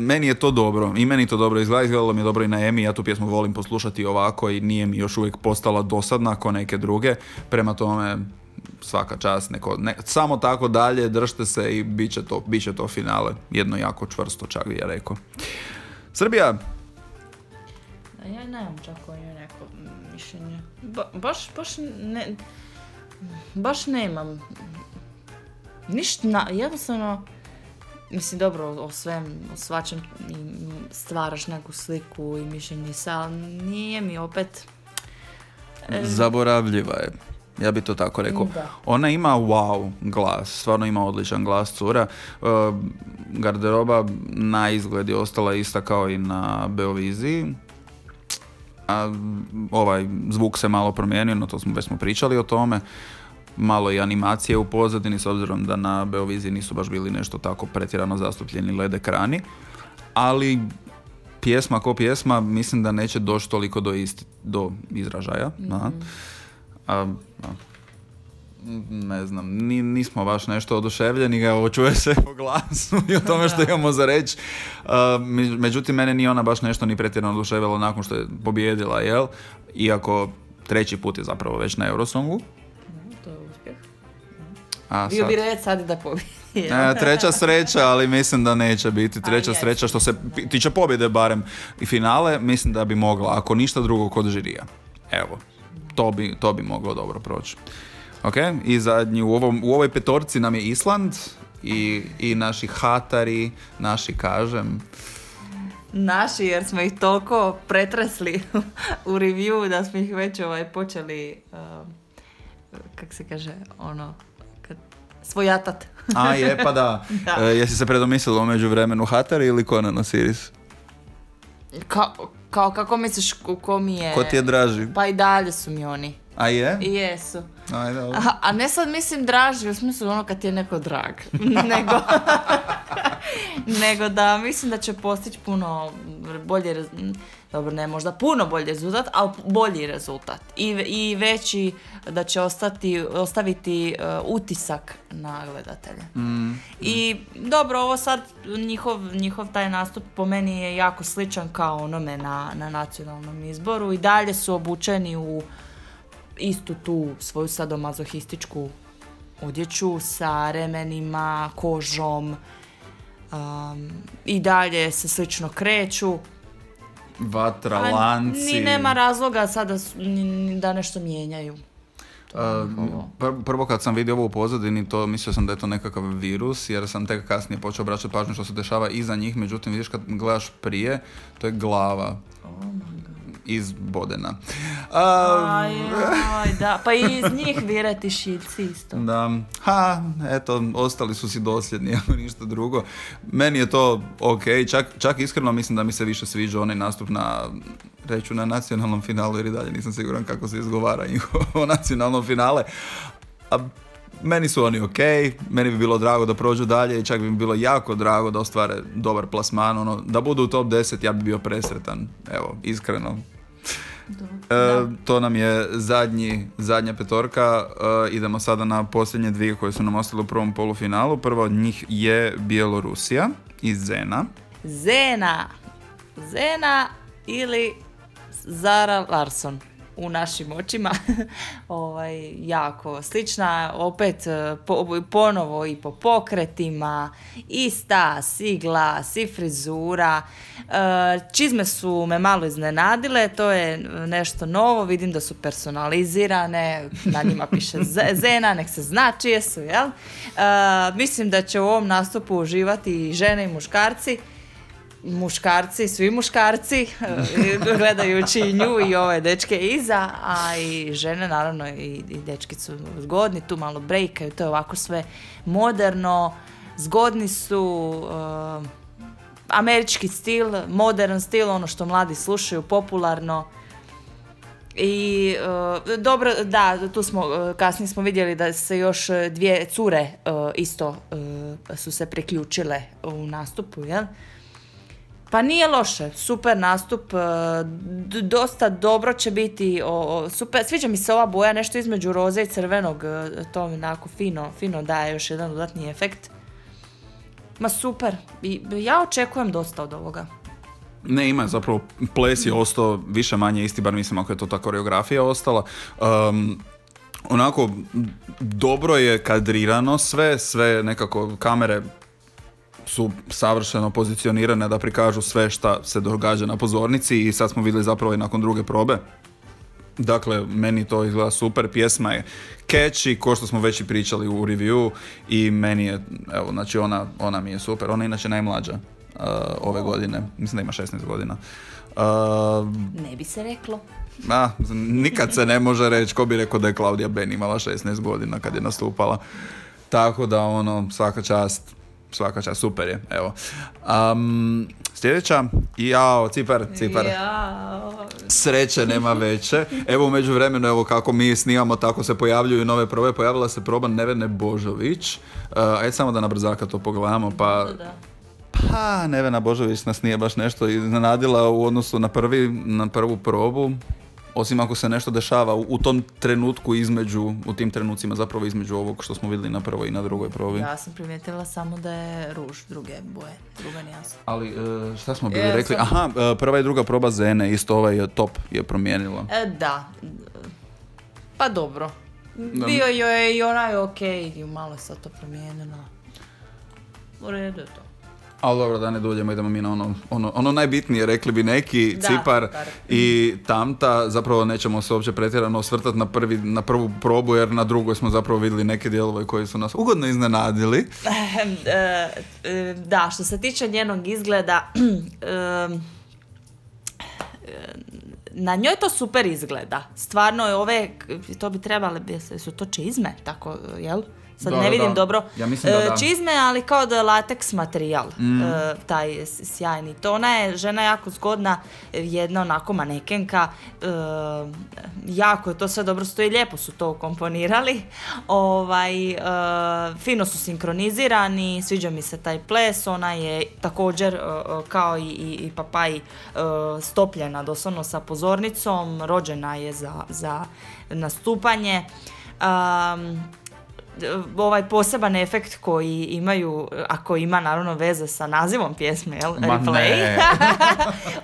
[SPEAKER 1] meni je to dobro. I meni to dobro izgleda. Izgledalo mi je dobro i na Emi. Ja tu pjesmu volim poslušati ovako i nije mi još uvijek postala dosadna kao neke druge. Prema tome, svaka čast. Neko, ne, samo tako dalje, držite se i bit će to, bit će to finale. Jedno jako čvrsto, čak bi ja rekao. Srbija,
[SPEAKER 2] ja nemam čak o njoj neko mišljenje. Ba- baš, baš ne... Baš nemam. Ništa, jednostavno... Mislim, dobro, o svem, o svačem i, stvaraš neku sliku i mišljenje ali nije mi opet... e,
[SPEAKER 1] zaboravljiva je. Ja bi to tako rekao.
[SPEAKER 2] Da.
[SPEAKER 1] Ona ima wow glas, stvarno ima odličan glas cura. E, garderoba na izgled je ostala ista kao i na Beoviziji. A ovaj zvuk se malo promijenio, no to smo već smo pričali o tome. Malo i animacije u pozadini, s obzirom da na Beoviziji nisu baš bili nešto tako pretjerano zastupljeni LED ekrani. Ali pjesma ko pjesma mislim da neće doći toliko do, isti, do izražaja. da. A, a, ne znam, ni, nismo baš nešto oduševljeni, evo čuje se po glasu i o tome što imamo za reći. Međutim, mene nije ona baš nešto ni pretjerano oduševila nakon što je pobjedila, jel? Iako treći put je zapravo već na Eurosongu. A
[SPEAKER 2] Bio
[SPEAKER 1] sad-
[SPEAKER 2] bi red sad da pobjedi.
[SPEAKER 1] E, treća sreća, ali mislim da neće biti treća
[SPEAKER 2] A,
[SPEAKER 1] sreća što se tiče pobjede barem i finale, mislim da bi mogla, ako ništa drugo kod žirija. Evo, to bi, to bi moglo dobro proći. Ok, i zadnji u, ovom, u ovoj petorci nam je Island i, i naši hatari, naši kažem.
[SPEAKER 2] Naši, jer smo ih toliko pretresli u review da smo ih već ovaj, počeli, um, kak se kaže, ono, svojatat.
[SPEAKER 1] A je, pa da.
[SPEAKER 2] Da.
[SPEAKER 1] E, jesi se predomislila u međuvremenu hatari ili Conan Osiris?
[SPEAKER 2] Kao, kao kako misliš ko, ko mi je...
[SPEAKER 1] Ko ti je draži?
[SPEAKER 2] Pa i dalje su mi oni.
[SPEAKER 1] A je?
[SPEAKER 2] I jesu.
[SPEAKER 1] Ajde, dobro.
[SPEAKER 2] A, a ne sad mislim draži, u smislu ono kad ti je neko drag. nego, nego da mislim da će postići puno bolji rez- dobro ne možda puno bolji rezultat, ali bolji rezultat. I, i veći da će ostati, ostaviti e, utisak na gledatelje. I dobro, ovo sad njihov, njihov taj nastup po meni je jako sličan kao onome na, na nacionalnom izboru i dalje su obučeni u istu tu svoju sadomazohističku odjeću sa remenima, kožom um, i dalje se slično kreću.
[SPEAKER 1] Vatra,
[SPEAKER 2] A
[SPEAKER 1] lanci.
[SPEAKER 2] Ni nema razloga sada s- ni- ni da nešto mijenjaju.
[SPEAKER 1] Uh, pr- prvo kad sam vidio ovo u pozadini, to mislio sam da je to nekakav virus, jer sam tek kasnije počeo obraćati pažnju što se dešava iza njih, međutim vidiš kad gledaš prije, to je glava iz Bodena. A,
[SPEAKER 2] Aj, aj, da. Pa i iz njih vire ti šiljci isto.
[SPEAKER 1] da, ha, eto, ostali su si dosljedni, ako ništa drugo. Meni je to ok, čak, čak iskreno mislim da mi se više sviđa onaj nastup na, reću na nacionalnom finalu, jer i dalje nisam siguran kako se izgovara njihovo nacionalno finale. A meni su oni ok, meni bi bilo drago da prođu dalje i čak bi mi bilo jako drago da ostvare dobar plasman, ono, da budu u top 10, ja bi bio presretan, evo, iskreno. E, to nam je zadnji, zadnja petorka. E, idemo sada na posljednje dvije koje su nam ostale u prvom polufinalu. Prva od njih je Bjelorusija iz Zena.
[SPEAKER 2] Zena. Zena ili Zara Larson u našim očima ovaj, jako slična, opet e, po, ponovo i po pokretima, i stas, i glas, i frizura. E, čizme su me malo iznenadile, to je nešto novo, vidim da su personalizirane, na njima piše Zena, nek se zna čije su, jel? E, mislim da će u ovom nastupu uživati i žene i muškarci muškarci, svi muškarci, gledajući nju i ove dečke iza, a i žene naravno i, i dečki su zgodni, tu malo brejkaju, to je ovako sve moderno, zgodni su, uh, američki stil, modern stil, ono što mladi slušaju, popularno. I uh, dobro, da, tu smo, uh, kasnije smo vidjeli da se još dvije cure isto su se priključile u nastupu, jel? Pa nije loše, super nastup, e, dosta dobro će biti, super, sviđa mi se ova boja, nešto između roze i crvenog, e, to mi onako fino, fino daje još jedan dodatni efekt. Ma super, I ja očekujem dosta od ovoga.
[SPEAKER 1] Ne, ima, zapravo ples je ostao više manje isti, bar mislim ako je to ta koreografija ostala. onako, dobro je kadrirano sve, sve nekako kamere su savršeno pozicionirane da prikažu sve šta se događa na pozornici i sad smo vidjeli zapravo i nakon druge probe. Dakle, meni to izgleda super, pjesma je catchy, ko što smo već i pričali u review i meni je, evo, znači ona, ona mi je super, ona je inače najmlađa uh, ove godine, mislim da ima 16 godina.
[SPEAKER 2] Uh, ne bi se reklo.
[SPEAKER 1] A, nikad se ne može reći, ko bi rekao da je Klaudija Ben imala 16 godina kad je nastupala. Tako da, ono, svaka čast, svaka čast, super je, evo. Um, sljedeća, jao, Cipar, Cipar. Jao. Sreće nema veće. Evo u međuvremenu, evo kako mi snimamo, tako se pojavljuju nove probe. Pojavila se proba Nevene Božović. Uh, ajde samo da na brzaka to pogledamo, pa... Pa, Nevena Božović nas nije baš nešto iznenadila u odnosu na, prvi, na prvu probu osim ako se nešto dešava u, tom trenutku između, u tim trenucima zapravo između ovog što smo vidjeli na prvoj i na drugoj probi.
[SPEAKER 2] Ja sam primijetila samo da je ruž druge boje, druga nijansa.
[SPEAKER 1] Ali e, šta smo bili rekli? Aha, e, prva i druga proba Zene, isto ovaj top je promijenila.
[SPEAKER 2] E, da, pa dobro. Bio je i ona je ok, malo se to promijenila. U redu je to.
[SPEAKER 1] Ali dobro, da ne duljemo, idemo mi na ono, ono, ono najbitnije, rekli bi neki, Cipar i Tamta, zapravo nećemo se uopće pretjerano osvrtati na, prvi, na prvu probu, jer na drugoj smo zapravo vidjeli neke dijelove koji su nas ugodno iznenadili.
[SPEAKER 2] E, da, što se tiče njenog izgleda, na njoj to super izgleda. Stvarno je ove, to bi trebale, su to čizme, tako, jel? Sad ne vidim dobro
[SPEAKER 1] ja mislim da,
[SPEAKER 2] e, čizme, ali kao da je lateks materijal, mm. E, taj sjajni. To ona je žena jako zgodna, jedna onako manekenka, e, jako je to sve dobro stoji, lijepo su to komponirali, ovaj, fino su sinkronizirani, sviđa mi se taj ples, ona je također kao i, i, i papaj stopljena doslovno sa pozornicom, rođena je za, za nastupanje. Um, ovaj poseban efekt koji imaju, ako ima naravno veze sa nazivom pjesme, jel?
[SPEAKER 1] Ma Replay.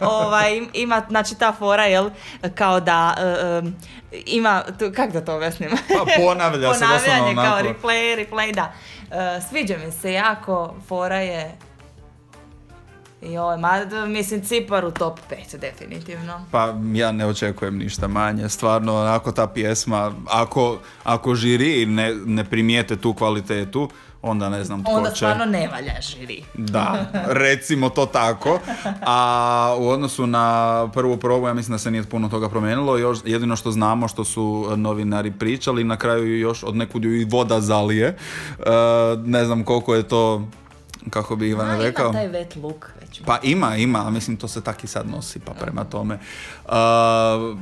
[SPEAKER 2] ovaj, ima, znači ta fora, jel, kao da uh, ima, kako da to objasnim?
[SPEAKER 1] pa ponavlja se
[SPEAKER 2] Ponavljanje kao replay, replay, da. Uh, sviđa mi se jako, fora je Joj, ma, mislim Cipar u top 5, definitivno.
[SPEAKER 1] Pa ja ne očekujem ništa manje, stvarno, onako ta pjesma, ako, ako žiri ne, ne primijete tu kvalitetu, onda ne znam tko
[SPEAKER 2] onda će. Onda stvarno ne valja žiri.
[SPEAKER 1] Da, recimo to tako. A u odnosu na prvu probu ja mislim da se nije puno toga promijenilo. Još, jedino što znamo što su novinari pričali, na kraju još od nekud i voda zalije. E, ne znam koliko je to kako bi Ivan rekao. Ima
[SPEAKER 2] taj wet look.
[SPEAKER 1] Pa ima, ima, mislim to se tak i sad nosi, pa prema tome. Uh,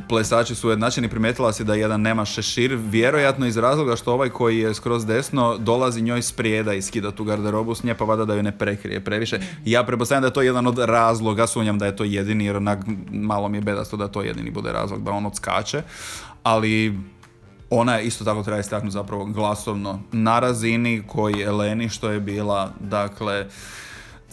[SPEAKER 1] plesači su ujednačeni, primijetila si da jedan nema šešir, vjerojatno iz razloga što ovaj koji je skroz desno dolazi njoj sprijeda i skida tu garderobu s nje, pa vada da ju ne prekrije previše. Ja pretpostavljam da je to jedan od razloga, sunjam da je to jedini, jer onak malo mi je bedasto da to jedini bude razlog da on odskače. Ali ona je isto tako treba istaknuti zapravo glasovno na razini koji Eleni što je bila dakle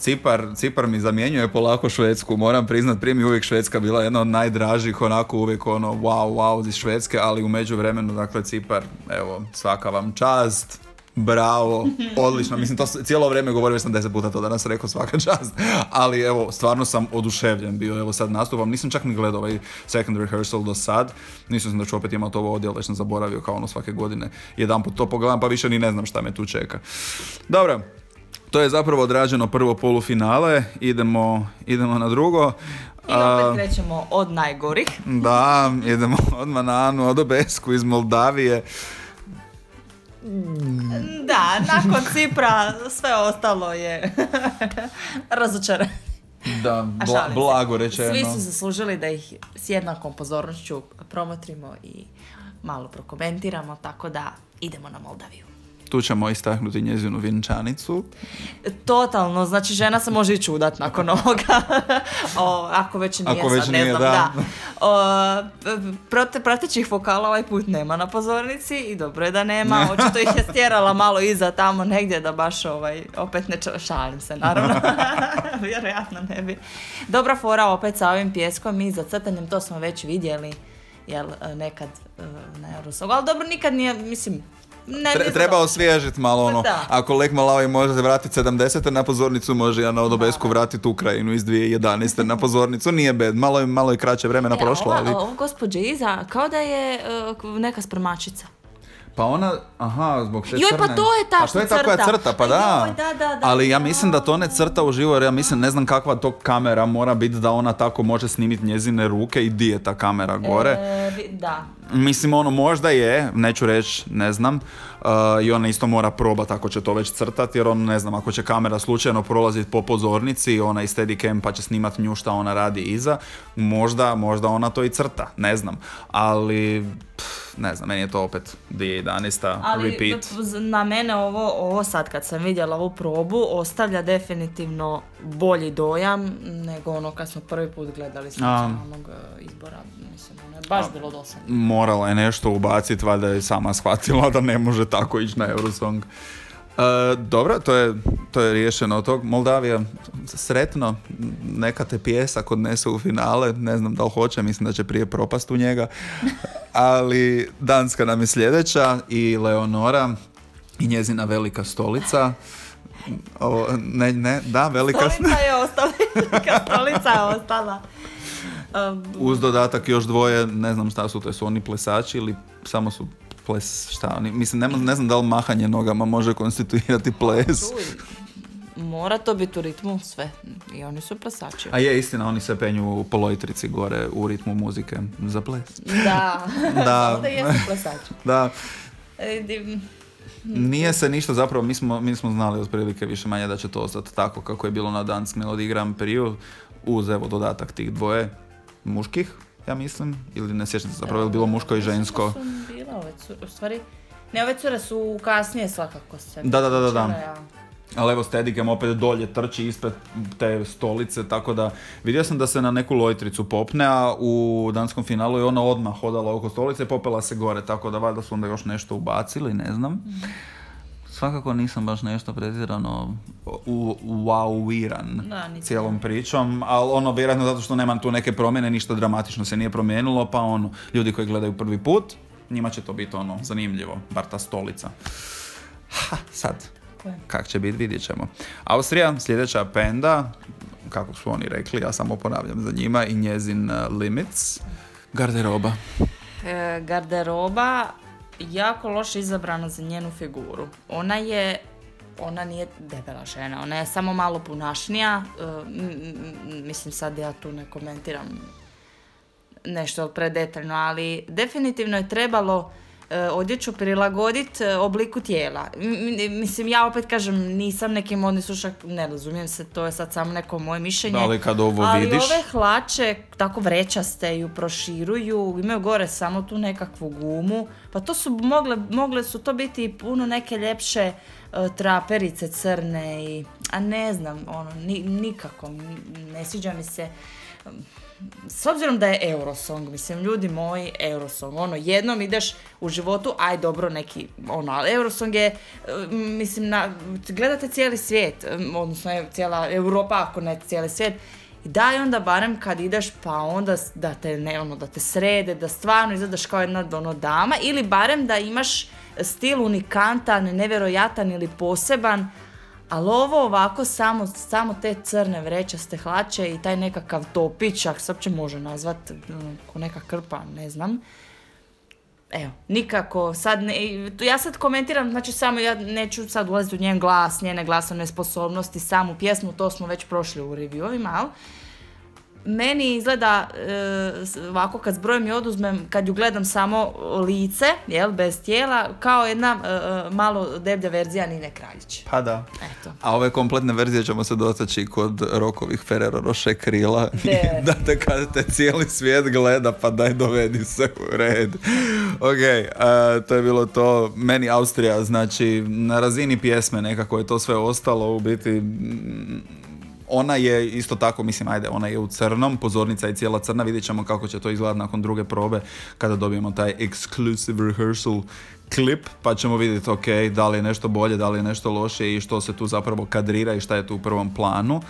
[SPEAKER 1] Cipar, Cipar mi zamjenjuje polako Švedsku, moram priznat, prije mi uvijek Švedska bila jedna od najdražih, onako uvijek ono wow, wow iz Švedske, ali u međuvremenu, dakle, Cipar, evo, svaka vam čast, bravo, odlično, mislim, to cijelo vrijeme govorio sam deset puta to danas rekao svaka čast, ali evo, stvarno sam oduševljen bio, evo sad nastupam, nisam čak ni gledao ovaj second rehearsal do sad, nisam sam da ću opet imati ovo odjel, već sam zaboravio kao ono svake godine, jedan put to pogledam, pa više ni ne znam šta me tu čeka. Dobro, to je zapravo odrađeno prvo polufinale, idemo, idemo na drugo.
[SPEAKER 2] I opet krećemo od najgorih.
[SPEAKER 1] Da, idemo odmah na Anu Odobesku iz Moldavije.
[SPEAKER 2] Da, nakon Cipra sve ostalo je razočarano.
[SPEAKER 1] Da, blago rečeno.
[SPEAKER 2] Svi su zaslužili da ih s jednakom pozornošću promotrimo i malo prokomentiramo, tako da idemo na Moldaviju
[SPEAKER 1] tu ćemo istaknuti njezinu vjenčanicu.
[SPEAKER 2] Totalno, znači žena se može i čudat nakon ovoga. o, ako već nije ako već sad, nije, ne znam, da. da. pratećih vokala ovaj put nema na pozornici i dobro je da nema. Očito ih je stjerala malo iza tamo negdje da baš ovaj, opet ne šalim se naravno. Vjerojatno ne bi. Dobra fora opet sa ovim pjeskom i za crtanjem, to smo već vidjeli jel, nekad e, na Eurosogu. Ali dobro, nikad nije, mislim,
[SPEAKER 1] ne, treba osvježiti malo ono. Da. Ako Lek Malawi može se vratiti 70. na pozornicu, može ja na Odobesku vratiti Ukrajinu iz 2011. na pozornicu. Nije bed, malo je, malo je kraće vremena prošlo. Ali...
[SPEAKER 2] Ovo gospođe Iza, kao da je uh, neka spremačica.
[SPEAKER 1] Pa ona, aha, zbog te
[SPEAKER 2] Joj, pa to je ta
[SPEAKER 1] pa to je crta. crta, pa da. Joj, da, da, da. Ali ja mislim da to ne crta uživo, jer ja mislim, ne znam kakva to kamera mora biti da ona tako može snimiti njezine ruke i di je ta kamera gore.
[SPEAKER 2] E, da.
[SPEAKER 1] Mislim, ono, možda je, neću reći, ne znam, uh, i ona isto mora probati ako će to već crtati, jer on, ne znam, ako će kamera slučajno prolaziti po pozornici, ona i steadicam pa će snimati nju šta ona radi iza, možda, možda ona to i crta, ne znam, ali ne znam, meni je to opet 2011. Ali repeat.
[SPEAKER 2] na mene ovo, ovo sad kad sam vidjela ovu probu ostavlja definitivno bolji dojam nego ono kad smo prvi put gledali onog e, izbora. Mislim, ono baš bilo dosadno.
[SPEAKER 1] Morala je nešto ubaciti, valjda je sama shvatila da ne može tako ići na Eurosong. E, dobro, to je, to je riješeno od tog. Moldavija, sretno, neka te pjesak odnese u finale, ne znam da li hoće, mislim da će prije propast u njega. Ali Danska nam je sljedeća i Leonora i njezina velika stolica. O, ne, ne, da, velika
[SPEAKER 2] stolica je ostala. stolica je ostala.
[SPEAKER 1] Um, Uz dodatak još dvoje, ne znam šta su, to su oni plesači ili samo su ples, šta oni, mislim, ne, ne znam da li mahanje nogama može konstituirati ples.
[SPEAKER 2] Mora to biti u ritmu sve. I oni su plesači.
[SPEAKER 1] A je istina, oni se penju u polojtrici gore u ritmu muzike za ples.
[SPEAKER 2] Da, da. da jesu plesači.
[SPEAKER 1] Da. E, Nije se ništa zapravo, mi smo, mi smo znali otprilike više manje da će to ostati tako kako je bilo na Dance Melody Grand Prix uz evo dodatak tih dvoje muških, ja mislim, ili ne sjećam se zapravo, je bilo muško i žensko.
[SPEAKER 2] Bila ove cure, u stvari, ne ove cure su kasnije svakako se.
[SPEAKER 1] Da, da, da, da. da. Ali evo opet dolje trči ispred te stolice, tako da vidio sam da se na neku lojtricu popne, a u danskom finalu je ona odmah hodala oko stolice i popela se gore, tako da valjda su onda još nešto ubacili, ne znam. Mhm svakako nisam baš nešto pretjerano wow-viran cijelom pričom, ali ono vjerojatno zato što nemam tu neke promjene, ništa dramatično se nije promijenilo, pa ono, ljudi koji gledaju prvi put, njima će to biti ono zanimljivo, bar ta stolica. Ha, sad, kak će biti, vidjet ćemo. Austrija, sljedeća penda, kako su oni rekli, ja samo ponavljam za njima, i njezin uh, limits, garderoba.
[SPEAKER 2] E, garderoba, jako loše izabrana za njenu figuru. Ona je ona nije debela žena, ona je samo malo punašnija. E, mislim sad ja tu ne komentiram nešto predetaljno, ali definitivno je trebalo odjeću prilagoditi e, obliku tijela. Mislim, ja opet kažem, nisam neki modni sušak, ne razumijem se, to je sad samo neko moje mišljenje.
[SPEAKER 1] Ali kad ovo ali
[SPEAKER 2] ove hlače tako vrećaste ju proširuju, imaju gore samo tu nekakvu gumu, pa to su mogle, mogle su to biti puno neke ljepše uh, traperice crne i, a ne znam, ono, nikako, ne sviđa mi se s obzirom da je Eurosong, mislim, ljudi moji, Eurosong, ono, jednom ideš u životu, aj dobro, neki, ono, ali Eurosong je, mislim, na, gledate cijeli svijet, odnosno cijela Europa, ako ne cijeli svijet, i daj onda barem kad ideš pa onda da te, ne, ono, da te srede, da stvarno izgledaš kao jedna ono, dama ili barem da imaš stil unikantan, nevjerojatan ili poseban, ali ovo ovako samo, samo te crne vrećaste hlače i taj nekakav topić, ako se uopće može nazvat ono, ko neka krpa, ne znam. Evo, nikako, sad ne, ja sad komentiram, znači samo ja neću sad ulaziti u njen glas, njene glasovne sposobnosti, samu pjesmu, to smo već prošli u reviewovima, ali meni izgleda e, ovako kad zbrojim i oduzmem, kad ju gledam samo lice, jel, bez tijela, kao jedna e, e, malo deblja verzija Nine Kraljić.
[SPEAKER 1] Pa da. Eto. A ove kompletne verzije ćemo se dotaći kod rokovih Ferrero Rocher krila. da te kad te cijeli svijet gleda, pa daj dovedi se u red. ok, to je bilo to. Meni Austrija, znači na razini pjesme nekako je to sve ostalo u biti ona je isto tako, mislim, ajde, ona je u crnom, pozornica je cijela crna, vidjet ćemo kako će to izgledati nakon druge probe kada dobijemo taj exclusive rehearsal klip, pa ćemo vidjeti, ok, da li je nešto bolje, da li je nešto loše i što se tu zapravo kadrira i šta je tu u prvom planu.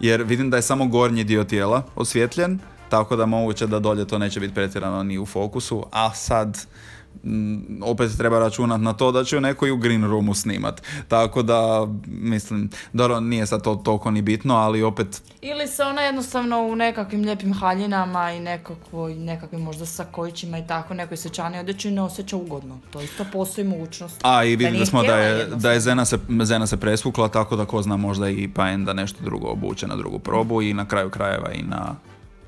[SPEAKER 1] Jer vidim da je samo gornji dio tijela osvjetljen, tako da moguće da dolje to neće biti pretjerano ni u fokusu, a sad opet treba računati na to da će neko i u green roomu snimat. Tako da, mislim, dobro, nije sad to toliko ni bitno, ali opet...
[SPEAKER 2] Ili se ona jednostavno u nekakvim lijepim haljinama i nekakvoj, nekakvim možda sakojićima i tako, nekoj sečani odjeći ne osjeća ugodno. To isto postoji mogućnost.
[SPEAKER 1] A i vidjeli smo da je, da je Zena, se, Zena se presvukla, tako da ko zna možda i pa da nešto drugo obuče na drugu probu i na kraju krajeva i na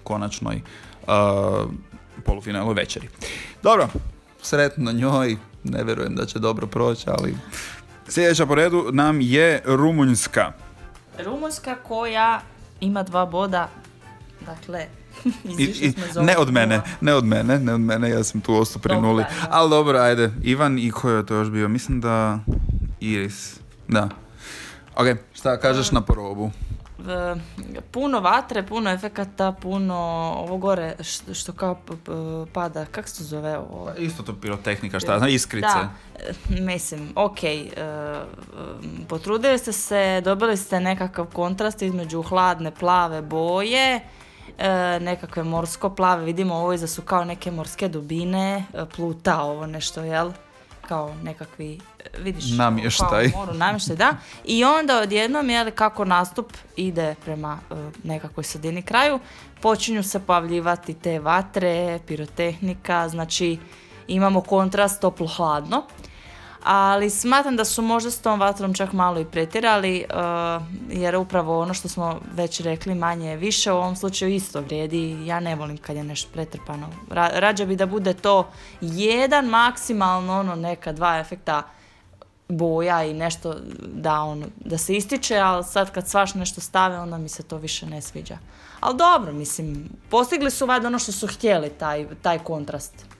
[SPEAKER 1] konačnoj uh, polufinalnoj večeri. Dobro, sretno njoj, ne vjerujem da će dobro proći, ali... Sljedeća po redu nam je Rumunjska.
[SPEAKER 2] Rumunjska koja ima dva boda, dakle, I, i,
[SPEAKER 1] ne od mene, ne od mene, ne od mene, ja sam tu ostu prinuli. Ali dobro, ajde, Ivan i ko je to još bio? Mislim da Iris, da. Ok, šta kažeš na probu?
[SPEAKER 2] Puno vatre, puno efekata, puno ovo gore što, kao pada, kako se to zove ovo?
[SPEAKER 1] Pa isto to pirotehnika, šta znam, iskrice.
[SPEAKER 2] Da, mislim, ok, e, potrudili ste se, dobili ste nekakav kontrast između hladne plave boje, e, nekakve morsko plave, vidimo ovo iza su kao neke morske dubine, e, pluta ovo nešto, jel? Kao nekakvi, vidiš,
[SPEAKER 1] namještaj.
[SPEAKER 2] Kao moru, namještaj, da. I onda odjednom, jel, kako nastup ide prema uh, nekakvoj sredini kraju, počinju se pojavljivati te vatre, pirotehnika, znači imamo kontrast toplo-hladno ali smatram da su možda s tom vatrom čak malo i pretjerali, uh, jer upravo ono što smo već rekli manje je više, u ovom slučaju isto vrijedi, ja ne volim kad je nešto pretrpano. Ra- rađe bi da bude to jedan maksimalno ono neka dva efekta boja i nešto da, ono, da se ističe, ali sad kad svaš nešto stave, onda mi se to više ne sviđa. Ali dobro, mislim, postigli su valjda ono što su htjeli, taj, taj kontrast.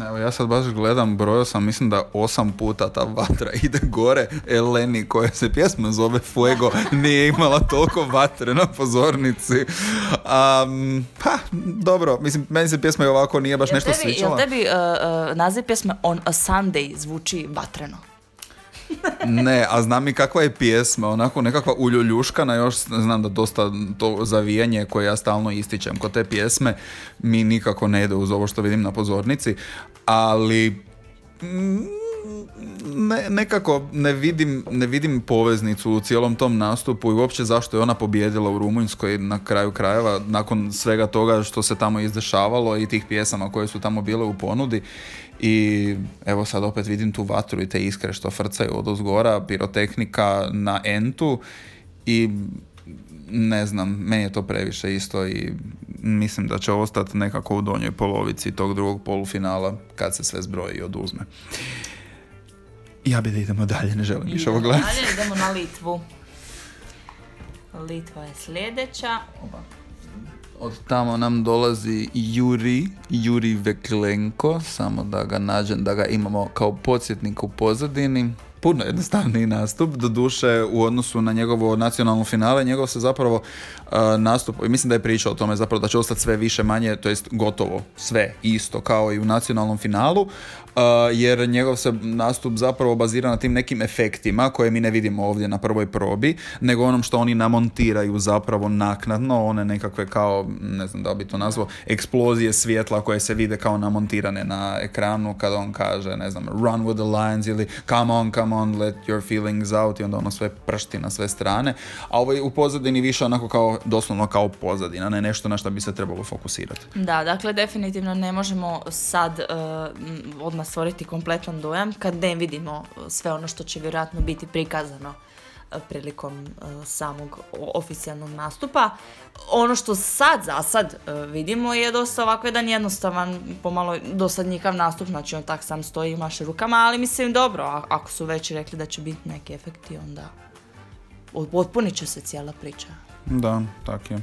[SPEAKER 1] Evo, ja sad baš gledam, brojao sam, mislim da osam puta ta vatra ide gore. Eleni, koja se pjesma zove Fuego, nije imala toliko vatre na pozornici. Um, pa, dobro, mislim, meni se pjesma i ovako nije baš nešto tebi, svičala.
[SPEAKER 2] Jel tebi uh, uh, naziv pjesme On a Sunday zvuči vatreno?
[SPEAKER 1] Ne, a znam i kakva je pjesma, onako nekakva uljuljuškana, još znam da dosta to zavijanje koje ja stalno ističem kod te pjesme mi nikako ne ide uz ovo što vidim na pozornici, ali ne, nekako ne vidim, ne vidim poveznicu u cijelom tom nastupu i uopće zašto je ona pobijedila u Rumunjskoj na kraju krajeva nakon svega toga što se tamo izdešavalo i tih pjesama koje su tamo bile u ponudi i evo sad opet vidim tu vatru i te iskre što frcaju od ozgora, pirotehnika na entu i ne znam, meni je to previše isto i mislim da će ostati nekako u donjoj polovici tog drugog polufinala kad se sve zbroji i oduzme. Ja bi da idemo dalje, ne želim više ovo gledati.
[SPEAKER 2] Dalje idemo na Litvu. Litva je sljedeća.
[SPEAKER 1] Od tamo nam dolazi Juri, Juri Veklenko, samo da ga nađem, da ga imamo kao podsjetnik u pozadini. puno jednostavniji nastup, doduše u odnosu na njegovo nacionalno finale, njegov se zapravo uh, nastup, i mislim da je pričao o tome zapravo da će ostati sve više manje, to jest gotovo sve isto kao i u nacionalnom finalu, jer njegov se nastup zapravo bazira na tim nekim efektima koje mi ne vidimo ovdje na prvoj probi, nego onom što oni namontiraju zapravo naknadno, one nekakve kao, ne znam da bi to nazvao, eksplozije svjetla koje se vide kao namontirane na ekranu kada on kaže, ne znam, run with the lines ili come on, come on, let your feelings out i onda ono sve pršti na sve strane, a ovo je u pozadini više onako kao, doslovno kao pozadina, ne nešto na što bi se trebalo fokusirati.
[SPEAKER 2] Da, dakle definitivno ne možemo sad uh, odmah stvoriti kompletan dojam kad ne vidimo sve ono što će vjerojatno biti prikazano e, prilikom e, samog oficijalnog nastupa. Ono što sad za sad e, vidimo je dosta ovako jedan jednostavan, pomalo dosadnjikav nastup, znači on tak sam stoji i maše rukama, ali mislim dobro, ako su već rekli da će biti neki efekti, onda potpunit će se cijela priča.
[SPEAKER 1] Da, tako je.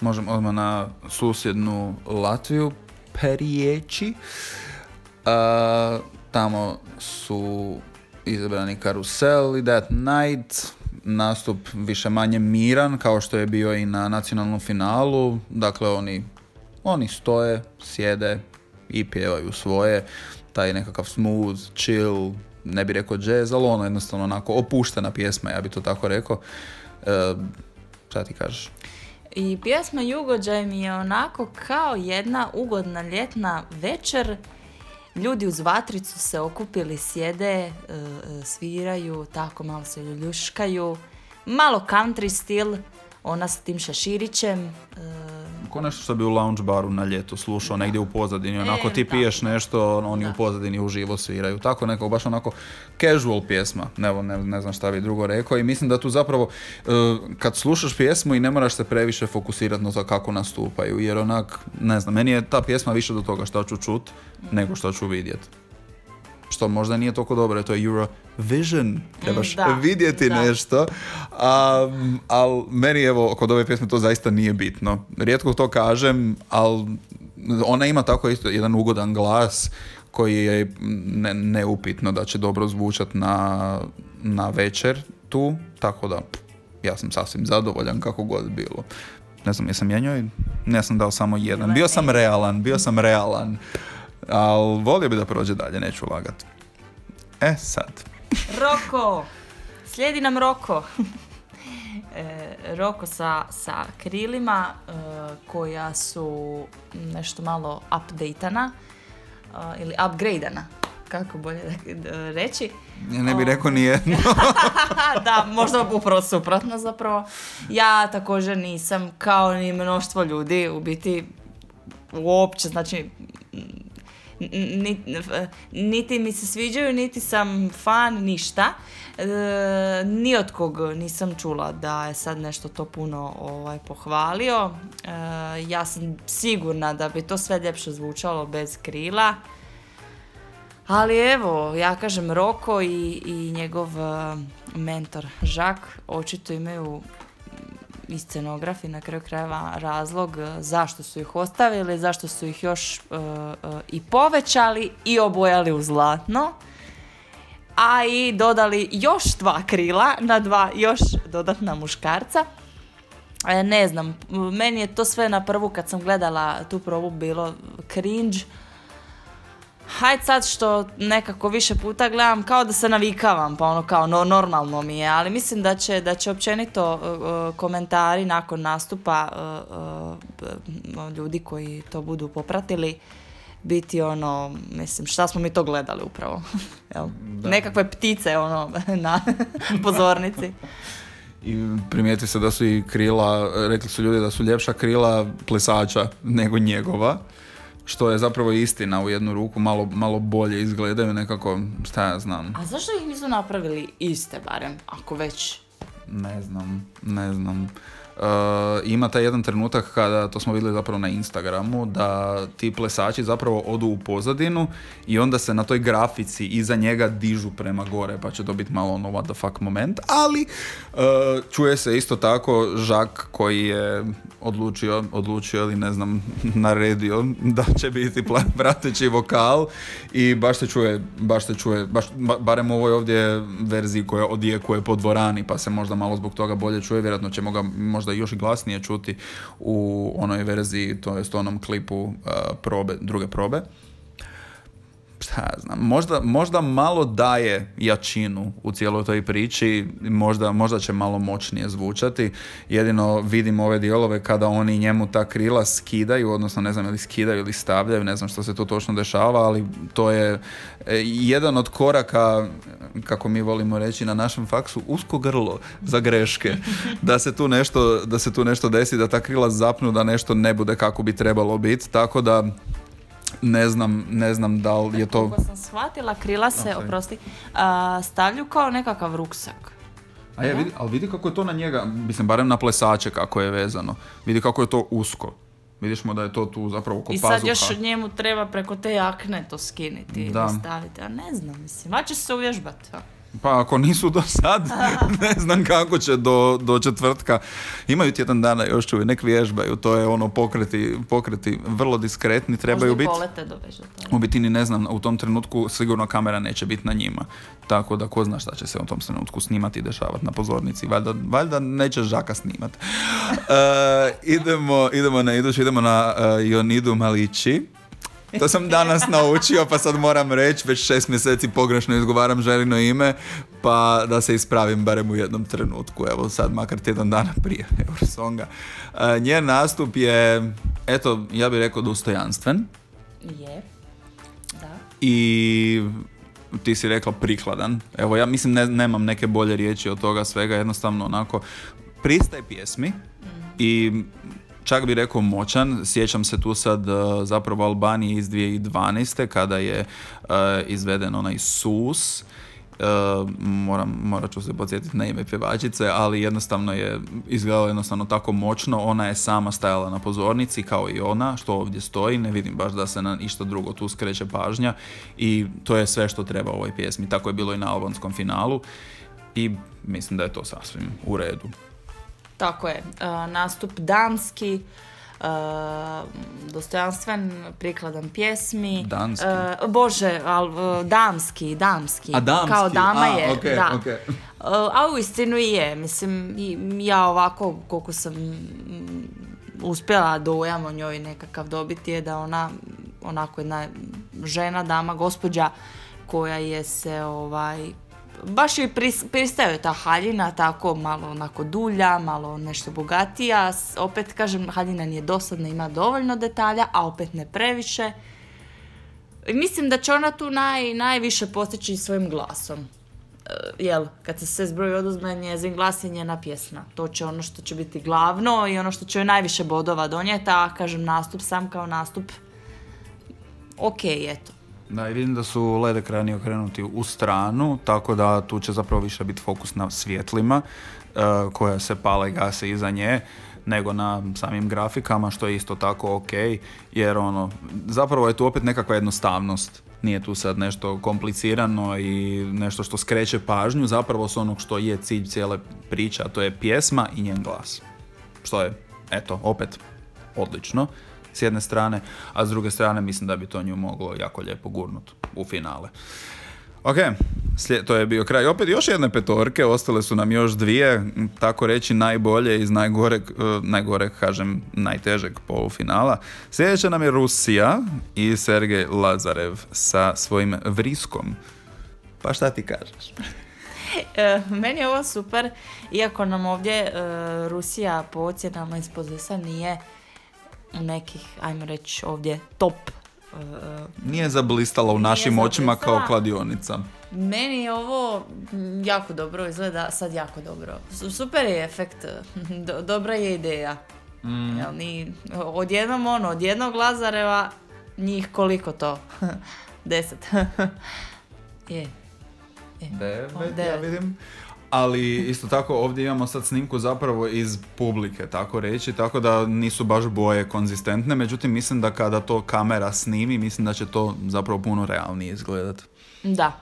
[SPEAKER 1] Možemo odmah na susjednu Latviju perijeći. Uh, tamo su izabrani Karusel i That Night, nastup više manje miran kao što je bio i na nacionalnom finalu, dakle oni, oni stoje, sjede i pjevaju svoje, taj nekakav smooth, chill, ne bi rekao jazz, ali ono jednostavno onako opuštena pjesma, ja bi to tako rekao. E, šta ti kažeš?
[SPEAKER 2] I pjesma Jugođaj mi je onako kao jedna ugodna ljetna večer ljudi uz vatricu se okupili, sjede, e, e, sviraju, tako malo se ljuljuškaju. Malo country stil, ona sa tim šaširićem.
[SPEAKER 1] E, Ko nešto što bi u lounge baru na ljetu slušao negdje u pozadini, onako ti piješ nešto, oni u pozadini uživo sviraju. Tako neko, baš onako casual pjesma, ne, ne, ne znam šta bi drugo rekao. I mislim da tu zapravo kad slušaš pjesmu i ne moraš se previše fokusirati na to kako nastupaju, jer onak, ne znam, meni je ta pjesma više do toga što ću čut nego što ću vidjeti što možda nije toliko dobro, to je Eurovision, trebaš da, vidjeti nešto, ali meni evo kod ove pjesme to zaista nije bitno. Rijetko to kažem, ali ona ima tako isto jedan ugodan glas koji je ne, neupitno da će dobro zvučat na, na večer tu, tako da ja sam sasvim zadovoljan kako god bilo. Ne znam, jesam ja njoj, ne sam dao samo jedan. Bio sam realan, bio sam realan. Ali volio bi da prođe dalje, neću lagati. E sad.
[SPEAKER 2] Roko! Slijedi nam Roko. e, Roko sa, sa krilima e, koja su nešto malo updateana e, ili upgradeana kako bolje reći.
[SPEAKER 1] Ja ne bih rekao nijedno.
[SPEAKER 2] da, možda upravo suprotno zapravo. Ja također nisam kao ni mnoštvo ljudi u biti uopće, znači niti mi se sviđaju, niti sam fan, ništa. E, ni od kog nisam čula da je sad nešto to puno ovaj, pohvalio. E, ja sam sigurna da bi to sve ljepše zvučalo bez krila. Ali evo, ja kažem Roko i, i njegov e, mentor Žak očito imaju i scenografi na kraju krajeva razlog e, zašto su ih ostavili, zašto su ih još e, e, i povećali i obojali u zlatno a i dodali još dva krila na dva još dodatna muškarca. ne znam, meni je to sve na prvu kad sam gledala tu probu bilo cringe hajde sad što nekako više puta gledam kao da se navikavam, pa ono kao no, normalno mi je, ali mislim da će, da će općenito uh, uh, komentari nakon nastupa uh, ljudi koji to budu popratili biti ono, mislim, šta smo mi to gledali upravo? Jel? Nekakve ptice ono na pozornici.
[SPEAKER 1] I primijeti se da su i krila, rekli su ljudi da su ljepša krila plesača nego njegova što je zapravo istina u jednu ruku, malo, malo bolje izgledaju nekako, šta ja znam.
[SPEAKER 2] A zašto ih nisu napravili iste barem, ako već?
[SPEAKER 1] Ne znam, ne znam. Uh, ima taj jedan trenutak kada, to smo vidjeli zapravo na Instagramu, da ti plesači zapravo odu u pozadinu i onda se na toj grafici iza njega dižu prema gore, pa će to biti malo ono what the fuck moment, ali uh, čuje se isto tako Žak koji je odlučio, odlučio ili ne znam, naredio da će biti prateći vokal i baš se čuje, baš se čuje, baš, barem u ovoj ovdje verziji koja odjekuje po dvorani pa se možda malo zbog toga bolje čuje, vjerojatno ćemo ga možda još i glasnije čuti u onoj verziji, to jest onom klipu uh, probe, druge probe šta znam, možda, možda malo daje jačinu u cijeloj toj priči, možda, možda će malo moćnije zvučati, jedino vidim ove dijelove kada oni njemu ta krila skidaju, odnosno ne znam ili skidaju ili stavljaju, ne znam što se to točno dešava, ali to je e, jedan od koraka, kako mi volimo reći na našem faksu, usko grlo za greške, da se tu nešto, da se tu nešto desi, da ta krila zapnu, da nešto ne bude kako bi trebalo biti, tako da ne znam, ne znam da li je to...
[SPEAKER 2] Kako sam shvatila, krila se, oprosti, stavlju kao nekakav ruksak.
[SPEAKER 1] A je, vidi, ali vidi kako je to na njega, mislim, barem na plesače kako je vezano. Vidi kako je to usko. Vidiš da je to tu zapravo ko
[SPEAKER 2] I sad još njemu treba preko te jakne to skiniti da. i staviti. A ne znam, mislim, a će se uvježbati.
[SPEAKER 1] Pa ako nisu do sad, ne znam kako će do, do četvrtka. Imaju tjedan dana još čuvi, nek vježbaju, to je ono pokreti, pokreti vrlo diskretni, trebaju biti. U biti ni ne znam, u tom trenutku sigurno kamera neće biti na njima. Tako da ko zna šta će se u tom trenutku snimati i dešavati na pozornici. Valjda, valjda neće žaka snimati. Uh, idemo, idemo na iduću, idemo na uh, Ionidu Malići. To sam danas naučio, pa sad moram reći, već šest mjeseci pogrešno izgovaram želino ime, pa da se ispravim barem u jednom trenutku, evo sad makar tjedan dana prije Eurosonga. E, njen nastup je, eto, ja bih rekao dostojanstven.
[SPEAKER 2] Je, da.
[SPEAKER 1] I ti si rekla prikladan. Evo, ja mislim ne, nemam neke bolje riječi od toga svega, jednostavno onako pristaje pjesmi mm. i čak bi rekao moćan. Sjećam se tu sad uh, zapravo Albanije iz 2012. kada je uh, izveden onaj SUS. Uh, moram, morat ću se podsjetiti na ime pjevačice, ali jednostavno je izgledalo jednostavno tako moćno. Ona je sama stajala na pozornici kao i ona, što ovdje stoji. Ne vidim baš da se na išta drugo tu skreće pažnja i to je sve što treba u ovoj pjesmi. Tako je bilo i na albonskom finalu i mislim da je to sasvim u redu.
[SPEAKER 2] Tako je, e, nastup damski, e, dostojanstven, prikladan pjesmi.
[SPEAKER 1] Danski.
[SPEAKER 2] E, bože, al, damski, damski.
[SPEAKER 1] A damski,
[SPEAKER 2] Kao dama
[SPEAKER 1] A,
[SPEAKER 2] je,
[SPEAKER 1] okay,
[SPEAKER 2] da.
[SPEAKER 1] Okay.
[SPEAKER 2] A u istinu i je, mislim, ja ovako koliko sam uspjela dojam o njoj nekakav dobiti je da ona onako jedna žena, dama, gospođa koja je se ovaj baš joj pristaje ta haljina, tako malo onako dulja, malo nešto bogatija. Opet kažem, haljina nije dosadna, ima dovoljno detalja, a opet ne previše. Mislim da će ona tu naj, najviše postići svojim glasom. E, jel, kad se sve zbroji oduzme, njezin glas je njena pjesma. To će ono što će biti glavno i ono što će joj najviše bodova donijeti, a kažem, nastup sam kao nastup, ok, eto.
[SPEAKER 1] Da, i vidim da su led ekrani okrenuti u stranu, tako da tu će zapravo više biti fokus na svjetlima uh, koja se pale i gase iza nje nego na samim grafikama, što je isto tako ok, jer ono, zapravo je tu opet nekakva jednostavnost. Nije tu sad nešto komplicirano i nešto što skreće pažnju, zapravo s onog što je cilj cijele priče, a to je pjesma i njen glas. Što je, eto, opet odlično s jedne strane, a s druge strane mislim da bi to nju moglo jako lijepo gurnut u finale. Ok, to je bio kraj. Opet još jedne petorke, ostale su nam još dvije, tako reći najbolje iz najgoreg, uh, najgoreg, kažem, najtežeg polufinala. Sljedeća nam je Rusija i Sergej Lazarev sa svojim vriskom. Pa šta ti kažeš?
[SPEAKER 2] E, meni je ovo super, iako nam ovdje e, Rusija po ocjenama iz nije nekih, ajmo reći ovdje, top. Uh,
[SPEAKER 1] nije zablistala u našim očima kao kladionica.
[SPEAKER 2] Meni je ovo jako dobro izgleda, sad jako dobro. Super je efekt, dobra je ideja. Mm. Jel, ni, odjednom ono, od jednog Lazareva, njih koliko to? Deset. je.
[SPEAKER 1] je. Devet, ja vidim ali isto tako ovdje imamo sad snimku zapravo iz publike, tako reći, tako da nisu baš boje konzistentne, međutim mislim da kada to kamera snimi, mislim da će to zapravo puno realnije izgledat.
[SPEAKER 2] Da,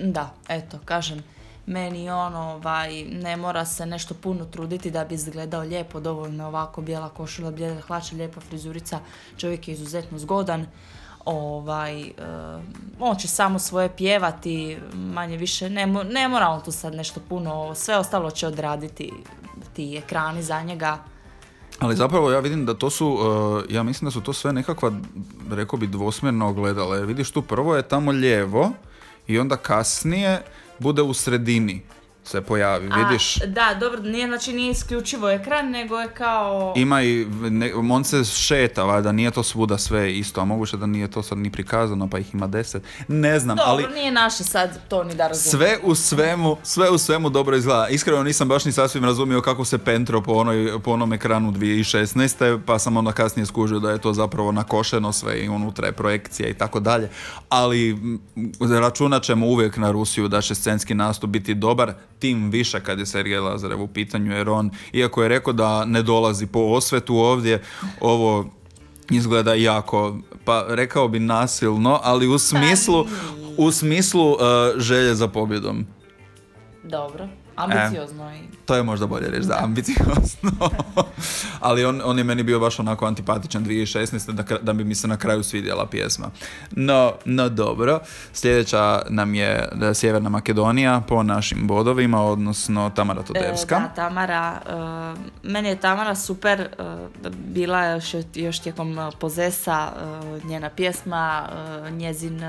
[SPEAKER 2] da, eto, kažem, meni on ovaj, ne mora se nešto puno truditi da bi izgledao lijepo, dovoljno ovako bijela košula, bijela hlača, lijepa frizurica, čovjek je izuzetno zgodan. Ovaj, eh, on će samo svoje pjevati, manje više, ne, ne mora on tu sad nešto puno, sve ostalo će odraditi ti ekrani za njega.
[SPEAKER 1] Ali zapravo ja vidim da to su, eh, ja mislim da su to sve nekakva, rekao bi, dvosmjerno ogledala. Jer vidiš tu prvo je tamo lijevo i onda kasnije bude u sredini se pojavi, vidiš?
[SPEAKER 2] Da, dobro, nije, znači nije isključivo ekran, nego je kao...
[SPEAKER 1] Ima i, ne, on se šeta, valjda, nije to svuda sve isto, a moguće da nije to sad ni prikazano, pa ih ima deset. Ne znam,
[SPEAKER 2] dobro,
[SPEAKER 1] ali...
[SPEAKER 2] nije naše sad to ni da razumijem.
[SPEAKER 1] Sve u svemu, sve u svemu dobro izgleda. Iskreno nisam baš ni sasvim razumio kako se pentro po, onoj, po onom ekranu 2016. Pa sam onda kasnije skužio da je to zapravo nakošeno sve i unutra je projekcija i tako dalje. Ali računat ćemo uvijek na Rusiju da će scenski nastup biti dobar tim više kad je Sergej Lazarev u pitanju, jer on, iako je rekao da ne dolazi po osvetu ovdje, ovo izgleda jako, pa rekao bi nasilno, ali u smislu, u smislu uh, želje za pobjedom.
[SPEAKER 2] Dobro. Ambiciozno i...
[SPEAKER 1] To je možda bolje reći, da, ambiciozno. Ali on, on je meni bio baš onako antipatičan 2016. Da, da bi mi se na kraju svidjela pjesma. No, no dobro. Sljedeća nam je Sjeverna Makedonija po našim bodovima, odnosno Tamara Todevska.
[SPEAKER 2] E, da, Tamara. Uh, meni je Tamara super uh, bila još, još tijekom pozesa uh, njena pjesma, njezin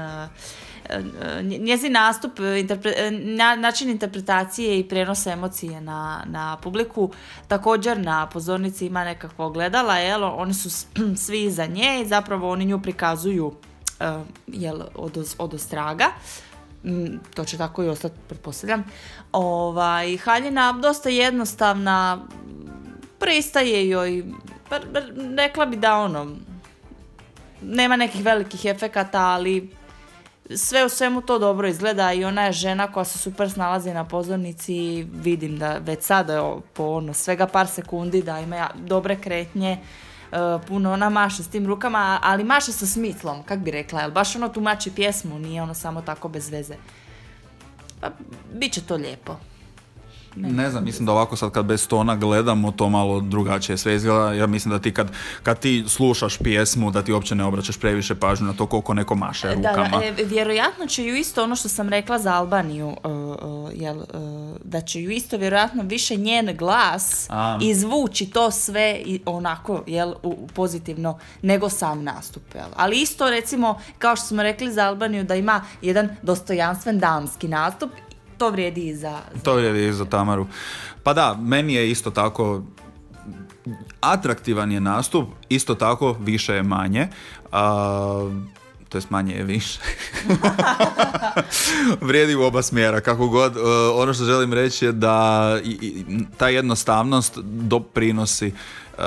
[SPEAKER 2] njezin nastup, interpre, način interpretacije i prenosa emocije na, na publiku, također na pozornici ima nekakvo ogledala, jel, oni su svi iza nje i zapravo oni nju prikazuju eh, jel, od, od ostraga mm, to će tako i ostati, pretpostavljam. Ovaj, haljina dosta jednostavna, pristaje joj, rekla bi da ono, nema nekih velikih efekata, ali sve u svemu to dobro izgleda i ona je žena koja se super snalazi na pozornici vidim da već sada po ono svega par sekundi da ima dobre kretnje e, puno ona maše s tim rukama, ali maše sa smislom, kak bi rekla, jel baš ono tumači pjesmu, nije ono samo tako bez veze. Pa, bit će to lijepo.
[SPEAKER 1] Ne, znam, mislim da ovako sad kad bez tona gledamo to malo drugačije sve izgleda. Ja mislim da ti kad, kad ti slušaš pjesmu da ti uopće ne obraćaš previše pažnju na to koliko neko maše e, rukama.
[SPEAKER 2] Da, e, vjerojatno će ju isto ono što sam rekla za Albaniju, uh, jel, da će ju isto vjerojatno više njen glas A. izvući to sve i onako jel, u, pozitivno nego sam nastup. Jel. Ali isto recimo kao što smo rekli za Albaniju da ima jedan dostojanstven damski nastup to vrijedi i za,
[SPEAKER 1] To vrijedi i za Tamaru. Pa da, meni je isto tako atraktivan je nastup, isto tako više je manje. A, to jest manje je više. Vrijedi u oba smjera, kako god. E, ono što želim reći je da ta jednostavnost doprinosi uh,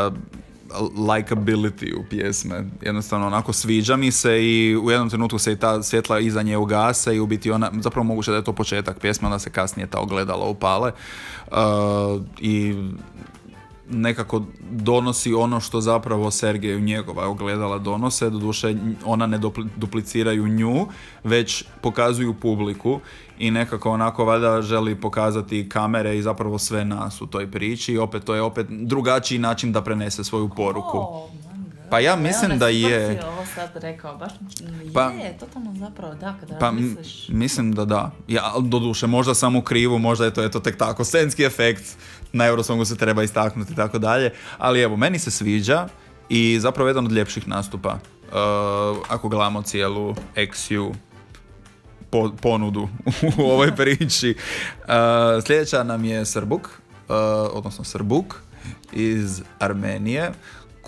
[SPEAKER 1] likability u pjesme. Jednostavno onako sviđa mi se i u jednom trenutku se i ta svjetla iza nje ugase i u biti ona, zapravo moguće da je to početak pjesme, onda se kasnije ta ogledala upale. Uh, I nekako donosi ono što zapravo Sergeju njegova ogledala donose, doduše ona ne dupliciraju nju, već pokazuju publiku i nekako onako valjda želi pokazati kamere i zapravo sve nas u toj priči i opet to je opet drugačiji način da prenese svoju poruku. pa ja mislim da je.
[SPEAKER 2] ovo sad rekao, baš pa, je, totalno zapravo da, kada
[SPEAKER 1] pa, misliš. mislim da da. Ja, doduše, možda sam u krivu, možda je to eto tek tako, scenski efekt, na Eurosongu se treba istaknuti i tako dalje, ali evo, meni se sviđa i zapravo jedan od ljepših nastupa. Uh, ako gledamo cijelu XU ponudu u ovoj priči. Uh, sljedeća nam je Srbuk, uh, odnosno Srbuk iz Armenije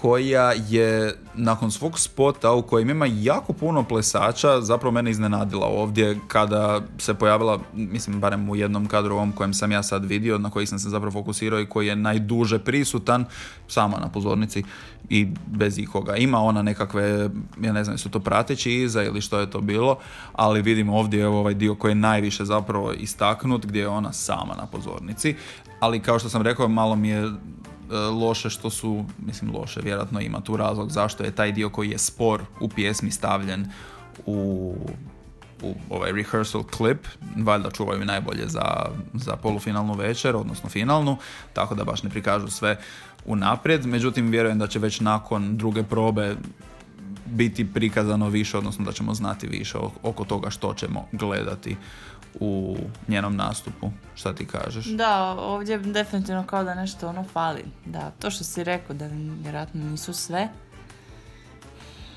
[SPEAKER 1] koja je nakon svog spota u kojem ima jako puno plesača zapravo mene iznenadila ovdje kada se pojavila, mislim barem u jednom kadru ovom kojem sam ja sad vidio, na koji sam se zapravo fokusirao i koji je najduže prisutan, sama na pozornici i bez ikoga. Ima ona nekakve, ja ne znam, su to prateći iza ili što je to bilo, ali vidimo ovdje ovaj dio koji je najviše zapravo istaknut gdje je ona sama na pozornici, ali kao što sam rekao, malo mi je loše što su, mislim loše, vjerojatno ima tu razlog zašto je taj dio koji je spor u pjesmi stavljen u, u ovaj rehearsal clip, valjda čuvaju najbolje za, za polufinalnu večer, odnosno finalnu, tako da baš ne prikažu sve unaprijed, međutim vjerujem da će već nakon druge probe biti prikazano više, odnosno da ćemo znati više oko toga što ćemo gledati u njenom nastupu. Šta ti kažeš?
[SPEAKER 2] Da, ovdje definitivno kao da nešto ono fali. Da, to što si rekao da vjerojatno nisu sve.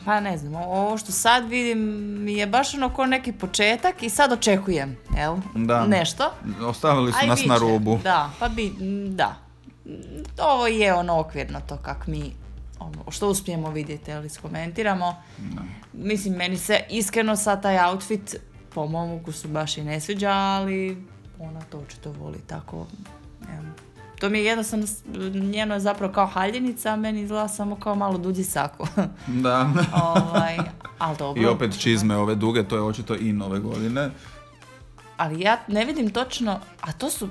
[SPEAKER 2] Pa ne znam, ovo što sad vidim mi je baš ono ko neki početak i sad očekujem, jel? Da. Nešto.
[SPEAKER 1] Ostavili su nas na rubu.
[SPEAKER 2] Da, pa bi, da. Ovo je ono okvirno to kak mi ono, što uspijemo vidjeti ili iskomentiramo. Mislim, meni se iskreno sad taj outfit po mom ukusu baš i ne sviđa, ali ona to očito voli tako. To mi je jednostavno, njeno je zapravo kao haljenica, a meni izgleda samo kao malo duđi sako.
[SPEAKER 1] Da.
[SPEAKER 2] ovaj, ali dobro.
[SPEAKER 1] I opet čizme ove duge, to je očito i nove godine.
[SPEAKER 2] Ali ja ne vidim točno, a to su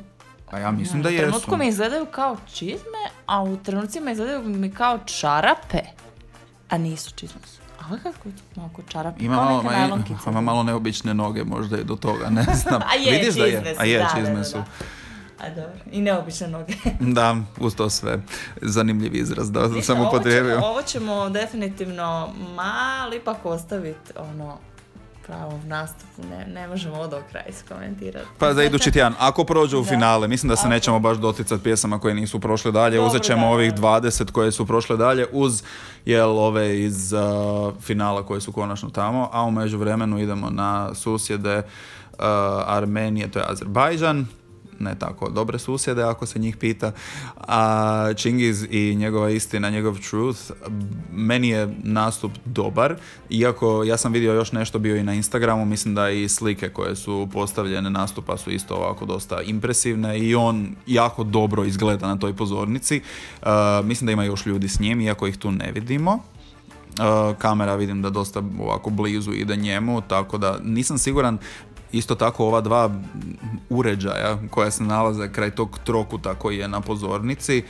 [SPEAKER 1] a ja mislim da jesu.
[SPEAKER 2] U trenutku mi izgledaju kao čizme, a u trenucima izgledaju mi kao čarape. A nisu čizme su. Ali kako je to malo čarape? Ima malo, ma,
[SPEAKER 1] ima malo neobične noge, možda je do toga, ne znam.
[SPEAKER 2] a je,
[SPEAKER 1] Vidiš
[SPEAKER 2] da
[SPEAKER 1] je?
[SPEAKER 2] A je,
[SPEAKER 1] čizme da, su.
[SPEAKER 2] A dobro, i neobične noge.
[SPEAKER 1] da, uz to sve. Zanimljiv izraz da sam upotrijebio.
[SPEAKER 2] Ovo, ćemo definitivno malo ipak ostaviti ono, pravom nastupu ne, ne možemo od kraj iskomentirati.
[SPEAKER 1] Pa za idući tjedan, ako prođu u finale, mislim da se nećemo baš doticati pjesama koje nisu prošle dalje, uzet ćemo ovih 20 koje su prošle dalje uz jel ove iz uh, finala koje su konačno tamo, a u međuvremenu idemo na susjede uh, Armenije, to je Azerbajdžan, ne tako dobre susjede ako se njih pita. A Čingiz i njegova istina, njegov truth, meni je nastup dobar, iako ja sam vidio još nešto bio i na Instagramu, mislim da i slike koje su postavljene nastupa su isto ovako dosta impresivne i on jako dobro izgleda na toj pozornici. mislim da ima još ljudi s njim, iako ih tu ne vidimo. kamera vidim da dosta ovako blizu ide njemu, tako da nisam siguran Isto tako ova dva uređaja koja se nalaze kraj tog trokuta koji je na pozornici, e,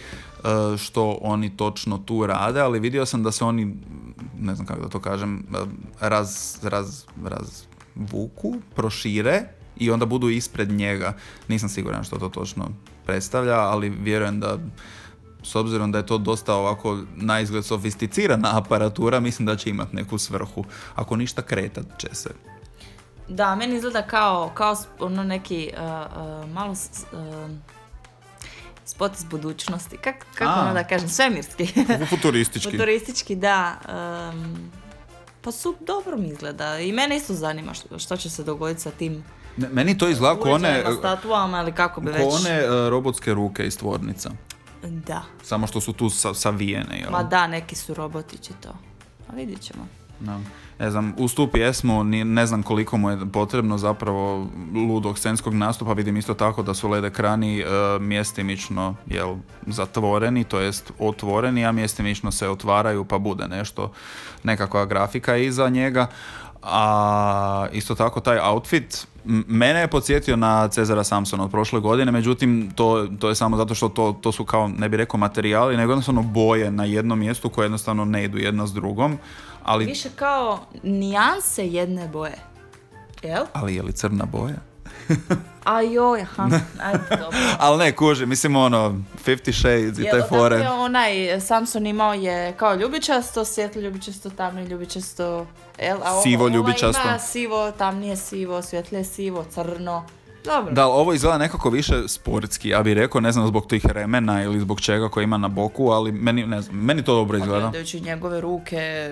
[SPEAKER 1] što oni točno tu rade, ali vidio sam da se oni, ne znam kako da to kažem, e, raz, raz, razvuku, prošire i onda budu ispred njega. Nisam siguran što to točno predstavlja, ali vjerujem da s obzirom da je to dosta ovako na izgled sofisticirana aparatura, mislim da će imati neku svrhu. Ako ništa kretat će se.
[SPEAKER 2] Da, meni izgleda kao, kao ono neki uh, uh, malo uh, spot iz budućnosti. Kak, kako ono da kažem, svemirski.
[SPEAKER 1] Futuristički.
[SPEAKER 2] Futuristički, da. Um, pa su dobro mi izgleda. I mene isto zanima što, što će se dogoditi sa tim
[SPEAKER 1] ne, meni to izgleda ko one...
[SPEAKER 2] statuama ili kako bi
[SPEAKER 1] već... Ko one robotske ruke iz tvornica.
[SPEAKER 2] Da.
[SPEAKER 1] Samo što su tu sa, savijene, jel?
[SPEAKER 2] Ma da, neki su robotići to. A vidjet ćemo.
[SPEAKER 1] Da ne znam, uz tu ne znam koliko mu je potrebno zapravo ludog scenskog nastupa, vidim isto tako da su led ekrani e, mjestimično jel, zatvoreni, to jest otvoreni, a mjestimično se otvaraju pa bude nešto, nekakva grafika iza njega, a isto tako taj outfit mene je podsjetio na Cezara Samsona od prošle godine, međutim to, to je samo zato što to, to su kao, ne bih rekao materijali, nego jednostavno boje na jednom mjestu koje jednostavno ne idu jedna s drugom. Ali...
[SPEAKER 2] Više kao nijanse jedne boje. Jel?
[SPEAKER 1] Ali je li crna boja?
[SPEAKER 2] A joj, aha, ajde, dobro.
[SPEAKER 1] Ali ne, kuži, mislim ono, Fifty Shades i taj fore.
[SPEAKER 2] Je onaj Samson imao je kao ljubičasto, svjetlo ljubičasto, tamni ljubičasto, el, a
[SPEAKER 1] sivo ovo, ljubičasto.
[SPEAKER 2] ima sivo, tamnije sivo, svjetlije sivo, crno. Dobro.
[SPEAKER 1] Da, ovo izgleda nekako više sportski, ja bih rekao, ne znam zbog tih remena ili zbog čega koji ima na boku, ali meni, ne znam, meni to dobro izgleda.
[SPEAKER 2] Gledajući njegove ruke,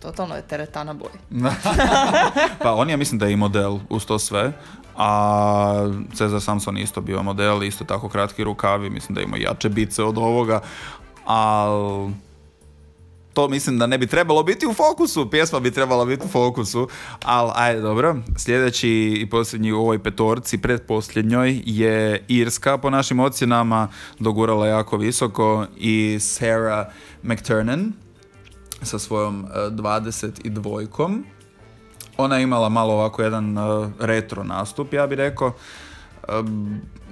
[SPEAKER 2] totalno je teretana boj.
[SPEAKER 1] pa on je, mislim da je i model uz to sve, a Cezar Samson isto bio model, isto tako kratki rukavi, mislim da ima jače bice od ovoga, ali to mislim da ne bi trebalo biti u fokusu, pjesma bi trebala biti u fokusu, ali ajde dobro. Sljedeći i posljednji u ovoj petorci, predposljednjoj je Irska po našim ocjenama, dogurala jako visoko i Sarah McTurnan sa svojom 22-kom. E, Ona je imala malo ovako jedan e, retro nastup, ja bih rekao. E,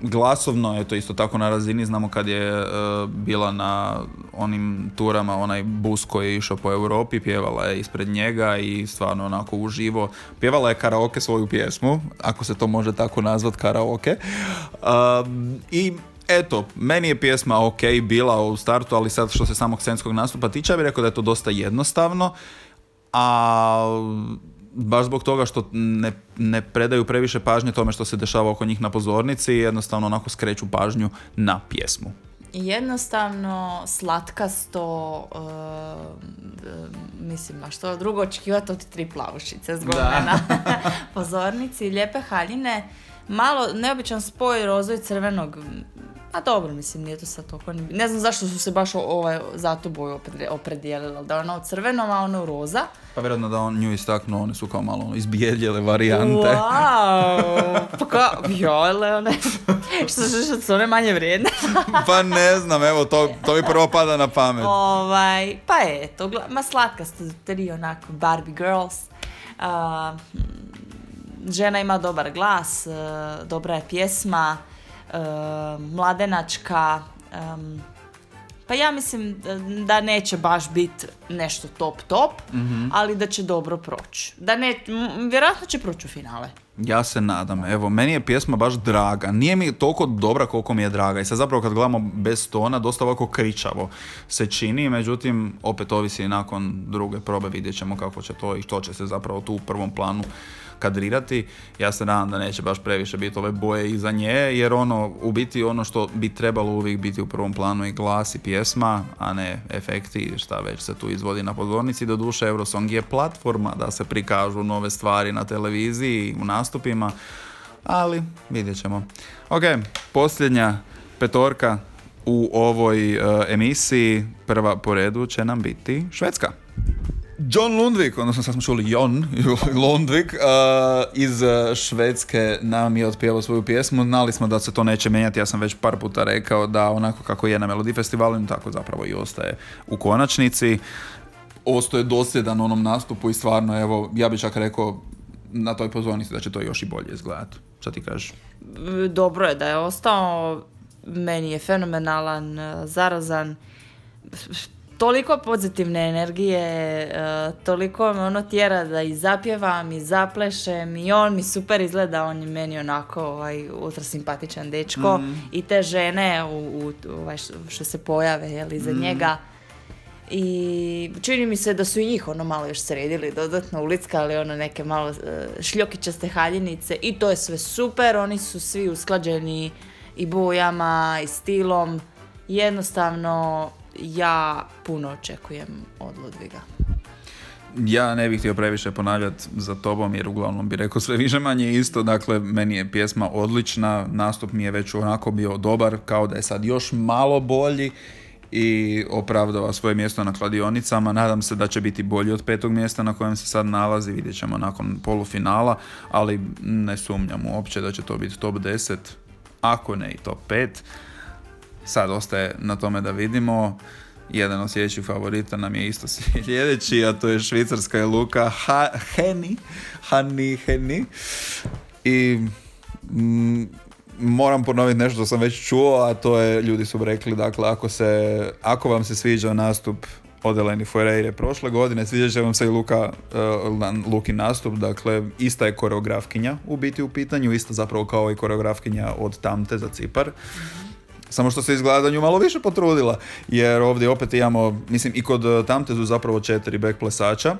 [SPEAKER 1] glasovno je to isto tako na razini, znamo kad je bila na onim turama, onaj bus koji je išao po Europi, pjevala je ispred njega i stvarno onako uživo. Pjevala je karaoke svoju pjesmu, ako se to može tako nazvat karaoke. Um, I Eto, meni je pjesma ok bila u startu, ali sad što se samog scenskog nastupa tiče, ja bih rekao da je to dosta jednostavno, a baš zbog toga što ne, ne predaju previše pažnje tome što se dešava oko njih na pozornici i jednostavno onako skreću pažnju na pjesmu.
[SPEAKER 2] Jednostavno, slatkasto, uh, mislim, a što drugo očekivati od tri plavušice zgodne na pozornici, lijepe haljine, malo neobičan spoj rozo i crvenog a dobro, mislim, nije to sad toliko... Ne znam zašto su se baš ovaj, za tu boju opredijelili, da je ona u crvenom, a ona u roza.
[SPEAKER 1] Pa vjerojatno da on nju istaknuo, one su kao malo ono, izbijeljele varijante.
[SPEAKER 2] Wow! Pa kao, jole, one, što, što, su one manje vrijedne.
[SPEAKER 1] pa ne znam, evo, to, to mi prvo pada na pamet.
[SPEAKER 2] Ovaj, pa eto, ma slatka ste tri onako Barbie girls. Uh, žena ima dobar glas, uh, dobra je pjesma, mladenačka, pa ja mislim da neće baš biti nešto top top, mhm. ali da će dobro proći. Da ne, vjerojatno će proći u finale.
[SPEAKER 1] Ja se nadam. Evo, meni je pjesma baš draga. Nije mi toliko dobra koliko mi je draga. I sad zapravo kad gledamo bez tona, dosta ovako kričavo se čini. Međutim, opet ovisi nakon druge probe vidjet ćemo kako će to i što će se zapravo tu u prvom planu kadrirati. Ja se nadam da neće baš previše biti ove boje iza nje, jer ono, u biti ono što bi trebalo uvijek biti u prvom planu i glas i pjesma, a ne efekti i šta već se tu izvodi na pozornici. Doduše, Eurosong je platforma da se prikažu nove stvari na televiziji, u nastupima, ali vidjet ćemo. Ok, posljednja petorka u ovoj uh, emisiji, prva po redu će nam biti Švedska. John Lundvik, odnosno sad smo čuli Jon Lundvik, uh, iz uh, Švedske nam je otpjevao svoju pjesmu. Znali smo da se to neće mijenjati, ja sam već par puta rekao da onako kako je na Melodi Festivalu, tako zapravo i ostaje u konačnici. Ostoje dosljedan onom nastupu i stvarno, evo, ja bih čak rekao na toj pozornici da će to još i bolje izgledati. Šta ti kažeš?
[SPEAKER 2] Dobro je da je ostao, meni je fenomenalan, zarazan toliko pozitivne energije, e, toliko me ono tjera da i zapjevam i zaplešem i on mi super izgleda, on je meni onako ovaj, ultra simpatičan dečko mm. i te žene u, u, ovaj, što se pojave jel, iza mm. njega i čini mi se da su i njih ono malo još sredili dodatno ulickali ono neke malo e, šljokičaste haljinice i to je sve super, oni su svi usklađeni i bojama i stilom jednostavno ja puno očekujem od Ludviga.
[SPEAKER 1] Ja ne bih htio previše ponavljati za tobom jer uglavnom bi rekao sve više manje isto. Dakle, meni je pjesma odlična, nastup mi je već onako bio dobar, kao da je sad još malo bolji i opravdava svoje mjesto na kladionicama. Nadam se da će biti bolji od petog mjesta na kojem se sad nalazi, vidjet ćemo nakon polufinala, ali ne sumnjam uopće da će to biti top 10, ako ne i top 5 sad ostaje na tome da vidimo. Jedan od sljedećih favorita nam je isto sljedeći, a to je švicarska je Luka ha, Heni. Hani Heni. I mm, moram ponoviti nešto što sam već čuo, a to je, ljudi su rekli, dakle, ako, se, ako vam se sviđa nastup od Eleni Ferreire prošle godine, sviđa će vam se i Luka, uh, Luki nastup, dakle, ista je koreografkinja u biti u pitanju, ista zapravo kao i koreografkinja od Tamte za Cipar. Samo što se izgleda da nju malo više potrudila, jer ovdje opet imamo, mislim i kod eh, Tamtezu zapravo četiri back plesača,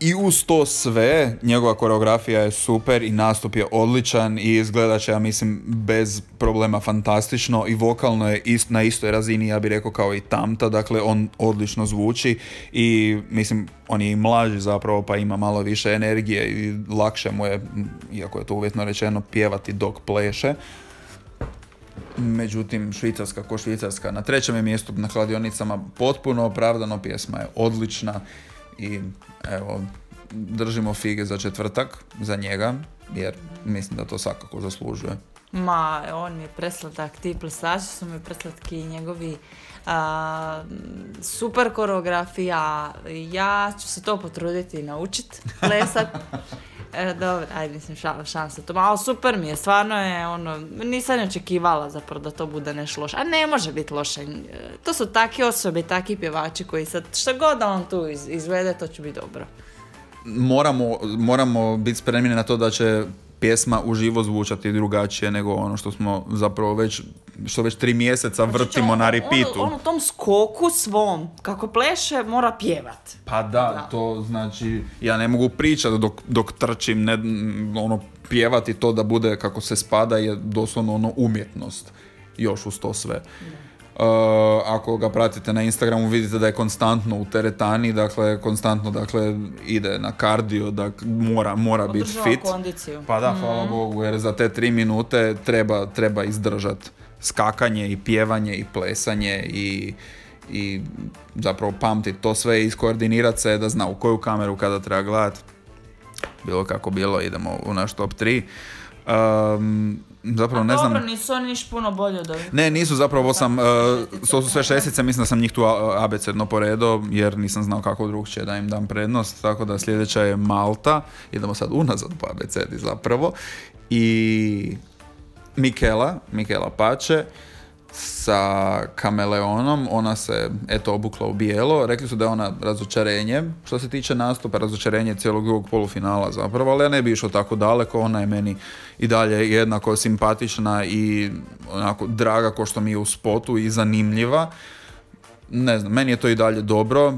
[SPEAKER 1] i uz to sve, njegova koreografija je super i nastup je odličan i izgleda će, ja mislim, bez problema fantastično i vokalno je ist, na istoj razini, ja bih rekao, kao i Tamta, dakle on odlično zvuči i mislim, on je i mlađi zapravo pa ima malo više energije i lakše mu je, iako je to uvjetno rečeno, pjevati dok pleše. Međutim, Švicarska ko Švicarska na trećem je mjestu na kladionicama potpuno opravdano, pjesma je odlična i evo, držimo fige za četvrtak, za njega, jer mislim da to svakako zaslužuje.
[SPEAKER 2] Ma, on mi je preslatak, ti plesači su mi preslatki njegovi a, super koreografija, ja ću se to potruditi naučiti plesat. E, dobro, ajde, mislim, šal, šalim se to. Ali super mi je, stvarno je, ono, nisam očekivala zapravo da to bude nešto loše. A ne može biti loše. E, To su takve osobe, takvi pjevači koji sad, šta god da on tu iz- izvede, to će biti dobro.
[SPEAKER 1] moramo, moramo biti spremni na to da će pjesma uživo zvučati drugačije nego ono što smo zapravo već, što već tri mjeseca vrtimo na repeatu.
[SPEAKER 2] On, on u tom skoku svom, kako pleše, mora pjevat.
[SPEAKER 1] Pa da, to znači, ja ne mogu pričati dok, dok trčim, ne, ono, pjevati to da bude kako se spada je doslovno ono umjetnost, još uz to sve. Uh, ako ga pratite na Instagramu vidite da je konstantno u teretani, dakle konstantno dakle ide na kardio, dakle mora, mora biti fit.
[SPEAKER 2] kondiciju.
[SPEAKER 1] Pa da, hvala Bogu, jer za te tri minute treba, treba izdržat skakanje i pjevanje i plesanje i, i zapravo pamtit to sve i iskoordinirat se da zna u koju kameru kada treba gledat. Bilo kako bilo, idemo u naš top 3. Um, zapravo ne
[SPEAKER 2] Dobro,
[SPEAKER 1] znam...
[SPEAKER 2] nisu oni niš puno bolji od ovih.
[SPEAKER 1] Ne, nisu zapravo, sam,
[SPEAKER 2] šestice.
[SPEAKER 1] to su sve šestice, mislim da sam njih tu abecedno poredo, jer nisam znao kako drugčije da im dam prednost, tako da sljedeća je Malta, idemo sad unazad po abecedi zapravo, i Mikela, Mikela Pače, sa kameleonom, ona se eto obukla u bijelo, rekli su da je ona razočarenje, što se tiče nastupa, razočarenje cijelog drugog polufinala zapravo, ali ja ne bi išao tako daleko, ona je meni i dalje jednako simpatična i onako draga ko što mi je u spotu i zanimljiva. Ne znam, meni je to i dalje dobro.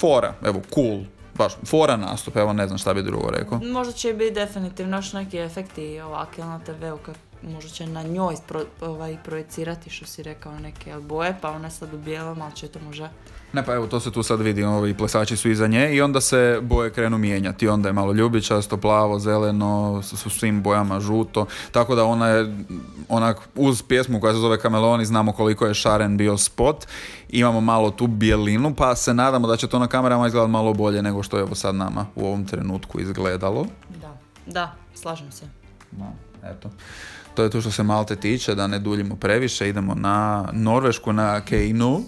[SPEAKER 1] Fora, evo, cool, baš, fora nastup, evo ne znam šta bi drugo rekao.
[SPEAKER 2] Možda će biti definitivno još neki efekti ovakve na TV-u, kad možda će na njoj pro, ovaj, projecirati što si rekao neke boje, pa ona sad u bijelom, ali će to možda...
[SPEAKER 1] Ne, pa evo, to se tu sad vidi, ovi plesači su iza nje i onda se boje krenu mijenjati. Onda je malo ljubičasto, plavo, zeleno, s s svim bojama žuto. Tako da ona je, onak, uz pjesmu koja se zove Kameloni, znamo koliko je šaren bio spot. Imamo malo tu bijelinu, pa se nadamo da će to na kamerama izgledati malo bolje nego što je evo sad nama u ovom trenutku izgledalo.
[SPEAKER 2] Da, da, slažem se.
[SPEAKER 1] No, eto. To je to što se Malte tiče, da ne duljimo previše. Idemo na Norvešku, na Keinu.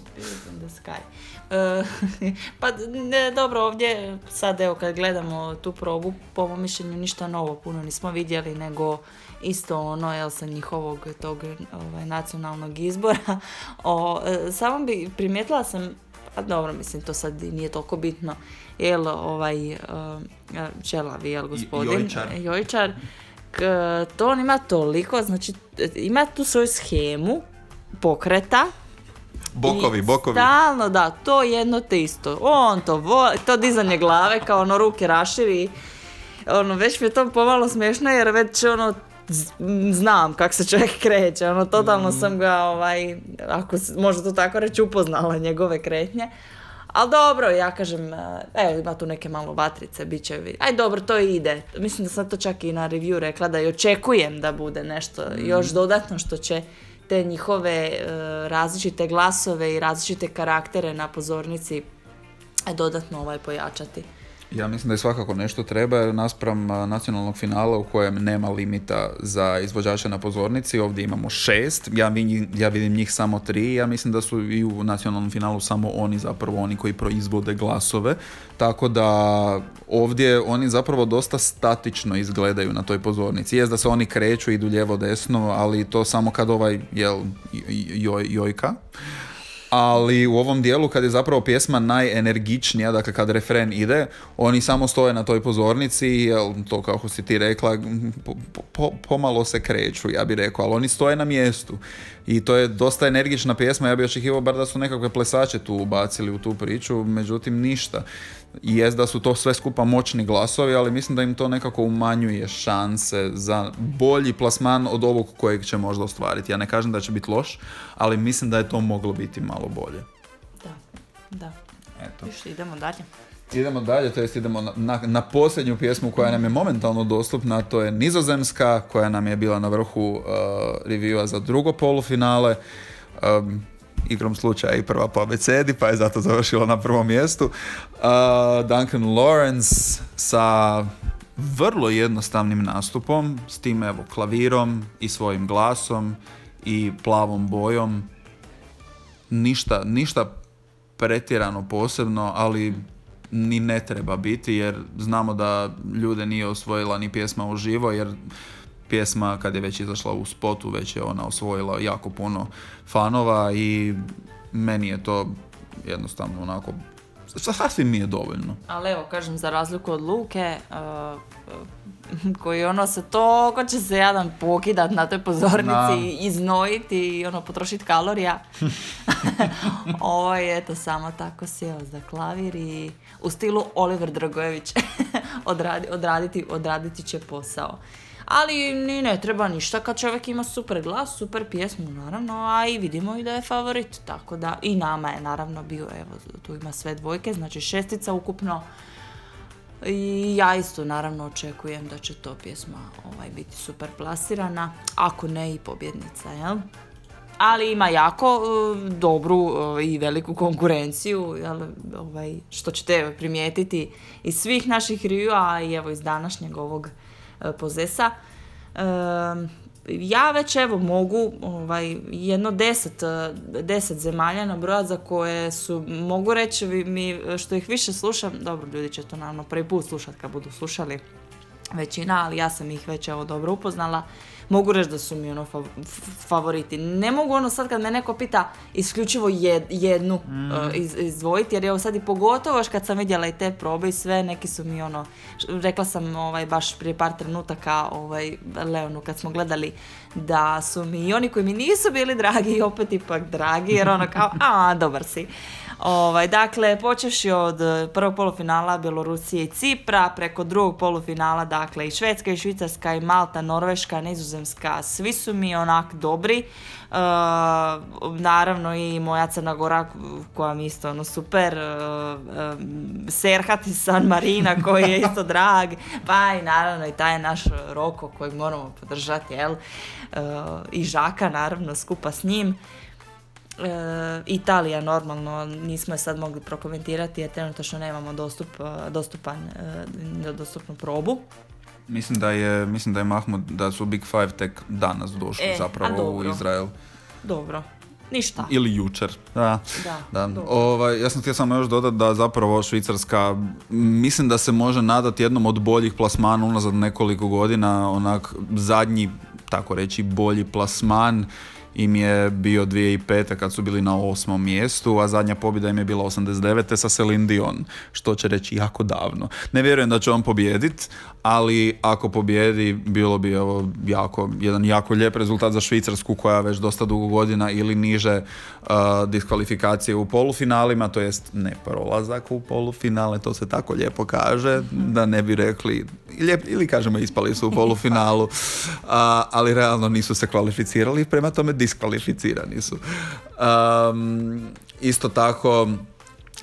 [SPEAKER 2] pa ne, dobro, ovdje sad evo kad gledamo tu probu, po mom mišljenju ništa novo puno nismo vidjeli, nego isto ono, jel, sa njihovog tog ovaj, nacionalnog izbora. O, e, samo bi primijetila sam, a dobro, mislim, to sad nije toliko bitno, jel, ovaj, e, e, Čelavi, jel, gospodin,
[SPEAKER 1] Jojčar.
[SPEAKER 2] Jojčar, to on ima toliko, znači, ima tu svoju schemu pokreta,
[SPEAKER 1] Bokovi, bokovi.
[SPEAKER 2] Stalno, da, to jedno te isto. On to voli, to dizanje glave, kao ono ruke raširi. Ono, već mi je to pomalo smiješno jer već ono, znam kako se čovjek kreće. Ono, totalno sam ga, ovaj, ako se može to tako reći, upoznala njegove kretnje. Ali dobro, ja kažem, e, evo ima tu neke malo vatrice, bit će, aj dobro, to ide. Mislim da sam to čak i na review rekla da i očekujem da bude nešto još dodatno što će te njihove e, različite glasove i različite karaktere na pozornici e, dodatno ovaj pojačati.
[SPEAKER 1] Ja mislim da je svakako nešto treba jer naspram nacionalnog finala u kojem nema limita za izvođače na pozornici, ovdje imamo šest, ja vidim, ja vidim njih samo tri, ja mislim da su i u nacionalnom finalu samo oni zapravo oni koji proizvode glasove, tako da ovdje oni zapravo dosta statično izgledaju na toj pozornici. Jest da se oni kreću, idu lijevo desno, ali to samo kad ovaj, jel, joj, jojka, ali u ovom dijelu kad je zapravo pjesma najenergičnija, dakle kad refren ide, oni samo stoje na toj pozornici, jel, to kako si ti rekla, po- po- pomalo se kreću, ja bih rekao, ali oni stoje na mjestu. I to je dosta energična pjesma, ja bih očekivao bar da su nekakve plesače tu ubacili u tu priču, međutim ništa. Jest da su to sve skupa moćni glasovi, ali mislim da im to nekako umanjuje šanse za bolji plasman od ovog kojeg će možda ostvariti. Ja ne kažem da će biti loš, ali mislim da je to moglo biti malo bolje.
[SPEAKER 2] Da, da.
[SPEAKER 1] Eto.
[SPEAKER 2] Još idemo dalje.
[SPEAKER 1] Idemo dalje, to jest idemo na, na, na posljednju pjesmu koja nam je momentalno dostupna, to je Nizozemska, koja nam je bila na vrhu uh, reviewa za drugo polufinale. Um, igrom slučaja i prva po abecedi, pa je zato završila na prvom mjestu. Uh, Duncan Lawrence sa vrlo jednostavnim nastupom, s tim evo klavirom i svojim glasom i plavom bojom. Ništa, ništa pretjerano posebno, ali ni ne treba biti jer znamo da ljude nije osvojila ni pjesma uživo jer pjesma kad je već izašla u spotu već je ona osvojila jako puno fanova i meni je to jednostavno onako sasvim mi je dovoljno.
[SPEAKER 2] Ali evo, kažem, za razliku od Luke, uh, koji ono se toliko će se jedan pokidat na toj pozornici, i iznojiti i ono potrošiti kalorija. Ovo je eto samo tako sjeo za klavir i u stilu Oliver Dragojević Odradi, odraditi, odraditi će posao. Ali ni ne treba ništa kad čovjek ima super glas, super pjesmu naravno, a i vidimo i da je favorit, tako da i nama je naravno bio, evo tu ima sve dvojke, znači šestica ukupno. I ja isto naravno očekujem da će to pjesma ovaj, biti super plasirana, ako ne i pobjednica, jel? ali ima jako uh, dobru uh, i veliku konkurenciju, jel, ovaj, što ćete primijetiti iz svih naših a i evo iz današnjeg ovog E, pozesa. E, ja već evo mogu ovaj, jedno deset, e, deset zemalja nabrojati za koje su, mogu reći mi što ih više slušam, dobro ljudi će to naravno prvi put slušati kad budu slušali većina, ali ja sam ih već evo dobro upoznala mogu reći da su mi ono favoriti. Ne mogu ono sad kad me neko pita isključivo jednu mm. uh, izdvojiti, jer evo sad i pogotovo kad sam vidjela i te probe i sve, neki su mi ono, rekla sam ovaj, baš prije par trenutaka ovaj, Leonu kad smo gledali da su mi i oni koji mi nisu bili dragi i opet ipak dragi, jer ono kao, a, dobar si. Ovaj, dakle, počevši od prvog polufinala Bjelorusije i Cipra, preko drugog polufinala, dakle, i Švedska i Švicarska i Malta, Norveška, Nizozemska, svi su mi onak dobri. Uh, naravno i moja Crna Gora koja mi isto ono super uh, Serhat iz San Marina koji je isto drag pa i naravno i taj naš Roko kojeg moramo podržati jel? i Žaka naravno skupa s njim E, Italija normalno, nismo je sad mogli prokomentirati jer trenutno nemamo dostup, e, dostupan, e, dostupnu probu.
[SPEAKER 1] Mislim da je, mislim da je Mahmud, da su Big Five tek danas došli e, zapravo u Izrael.
[SPEAKER 2] Dobro, ništa.
[SPEAKER 1] Ili jučer. Da. da, da. Ovaj, ja sam htio samo još dodati da zapravo Švicarska, mislim da se može nadati jednom od boljih plasmana unazad nekoliko godina, onak zadnji, tako reći, bolji plasman im je bio 2005. kad su bili na osmom mjestu, a zadnja pobjeda im je bila 89. sa Celine Dion, što će reći jako davno. Ne vjerujem da će on pobijediti, ali ako pobjedi bilo bi ovo jako, jedan jako lijep rezultat za Švicarsku koja već dosta dugo godina ili niže uh, diskvalifikacije u polufinalima, to jest ne prolazak u polufinale, to se tako lijepo kaže, da ne bi rekli, ili kažemo ispali su u polufinalu, uh, ali realno nisu se kvalificirali, prema tome diskvalificirani su. Um, isto tako,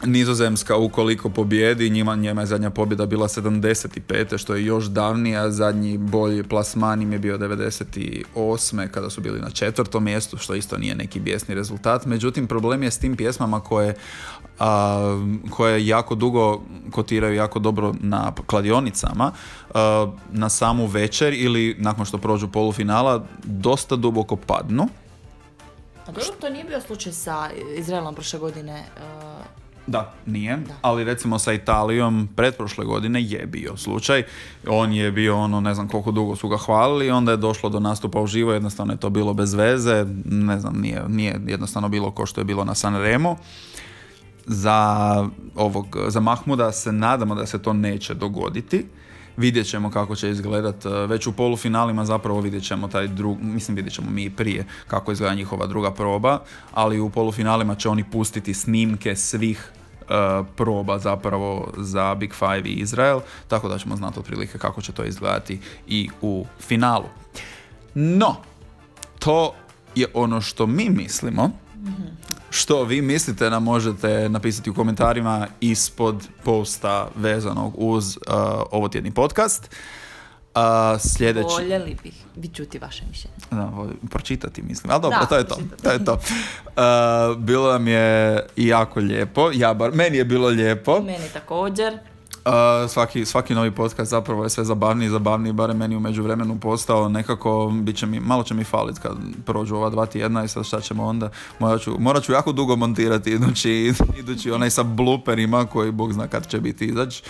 [SPEAKER 1] Nizozemska ukoliko pobjedi, njima, njema je zadnja pobjeda bila 75. što je još davnija, zadnji bolji plasman im je bio 98. kada su bili na četvrtom mjestu, što isto nije neki bijesni rezultat. Međutim, problem je s tim pjesmama koje, a, koje jako dugo kotiraju jako dobro na kladionicama, na samu večer ili nakon što prođu polufinala, dosta duboko padnu.
[SPEAKER 2] A dobro, to nije bio slučaj sa Izraelom prošle godine.
[SPEAKER 1] Da, nije, ali recimo sa Italijom pretprošle godine je bio slučaj. On je bio ono, ne znam koliko dugo su ga hvalili, onda je došlo do nastupa uživo, jednostavno je to bilo bez veze, ne znam, nije, nije jednostavno bilo ko što je bilo na Sanremo. Za, ovog, za Mahmuda se nadamo da se to neće dogoditi. Vidjet ćemo kako će izgledat već u polufinalima zapravo vidjet ćemo taj drug, mislim vidjet ćemo mi prije kako izgleda njihova druga proba, ali u polufinalima će oni pustiti snimke svih uh, proba zapravo za Big Five i Izrael, tako da ćemo znati otprilike kako će to izgledati i u finalu. No, to je ono što mi mislimo. Što vi mislite nam možete napisati u komentarima ispod posta vezanog uz uh, ovo tjedni podcast. Uh, sljedeći...
[SPEAKER 2] Voljeli bih bi čuti vaše mišljenje.
[SPEAKER 1] Da, pročitati mislim. Ali dobro, to je to. to, je to. Uh, bilo nam je jako lijepo. Ja bar, meni je bilo lijepo.
[SPEAKER 2] Meni također.
[SPEAKER 1] Uh, svaki, svaki novi podcast zapravo je sve zabavniji i zabavniji, barem meni u međuvremenu postao nekako, bit će mi, malo će mi falit kad prođu ova dva tjedna i sad šta ćemo onda, morat ću, morat ću jako dugo montirati idući, idući onaj sa bluperima koji bog zna kad će biti izać.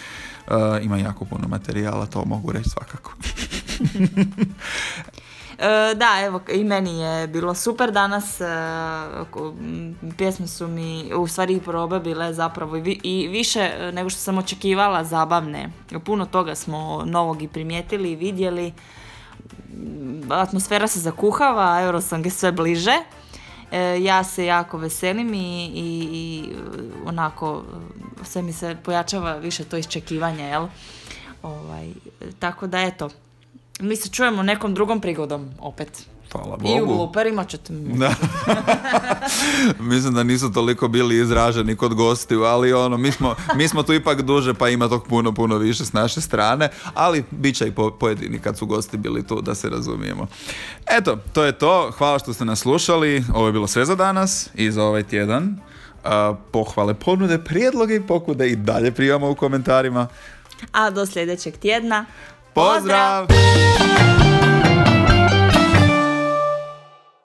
[SPEAKER 1] Ima jako puno materijala, to mogu reći svakako.
[SPEAKER 2] E, da, evo, i meni je bilo super danas. E, pjesme su mi, u stvari i probe bile zapravo i, više nego što sam očekivala zabavne. Puno toga smo novog i primijetili i vidjeli. Atmosfera se zakuhava, Eurosong je sve bliže. E, ja se jako veselim i, i, i onako sve mi se pojačava više to iščekivanje, jel? Ovaj, tako da eto, mi se čujemo nekom drugom prigodom opet.
[SPEAKER 1] Hvala Bogu.
[SPEAKER 2] I u blooperima ćete
[SPEAKER 1] Da. Mislim da nisu toliko bili izraženi kod gostiju, ali ono, mi smo, mi smo tu ipak duže pa ima tog puno, puno više s naše strane, ali bit će i po, pojedini kad su gosti bili tu, da se razumijemo. Eto, to je to. Hvala što ste nas slušali. Ovo je bilo sve za danas i za ovaj tjedan. pohvale, ponude, prijedloge i pokude i dalje primamo u komentarima.
[SPEAKER 2] A do sljedećeg tjedna Pozdrav!
[SPEAKER 1] Pozdrav.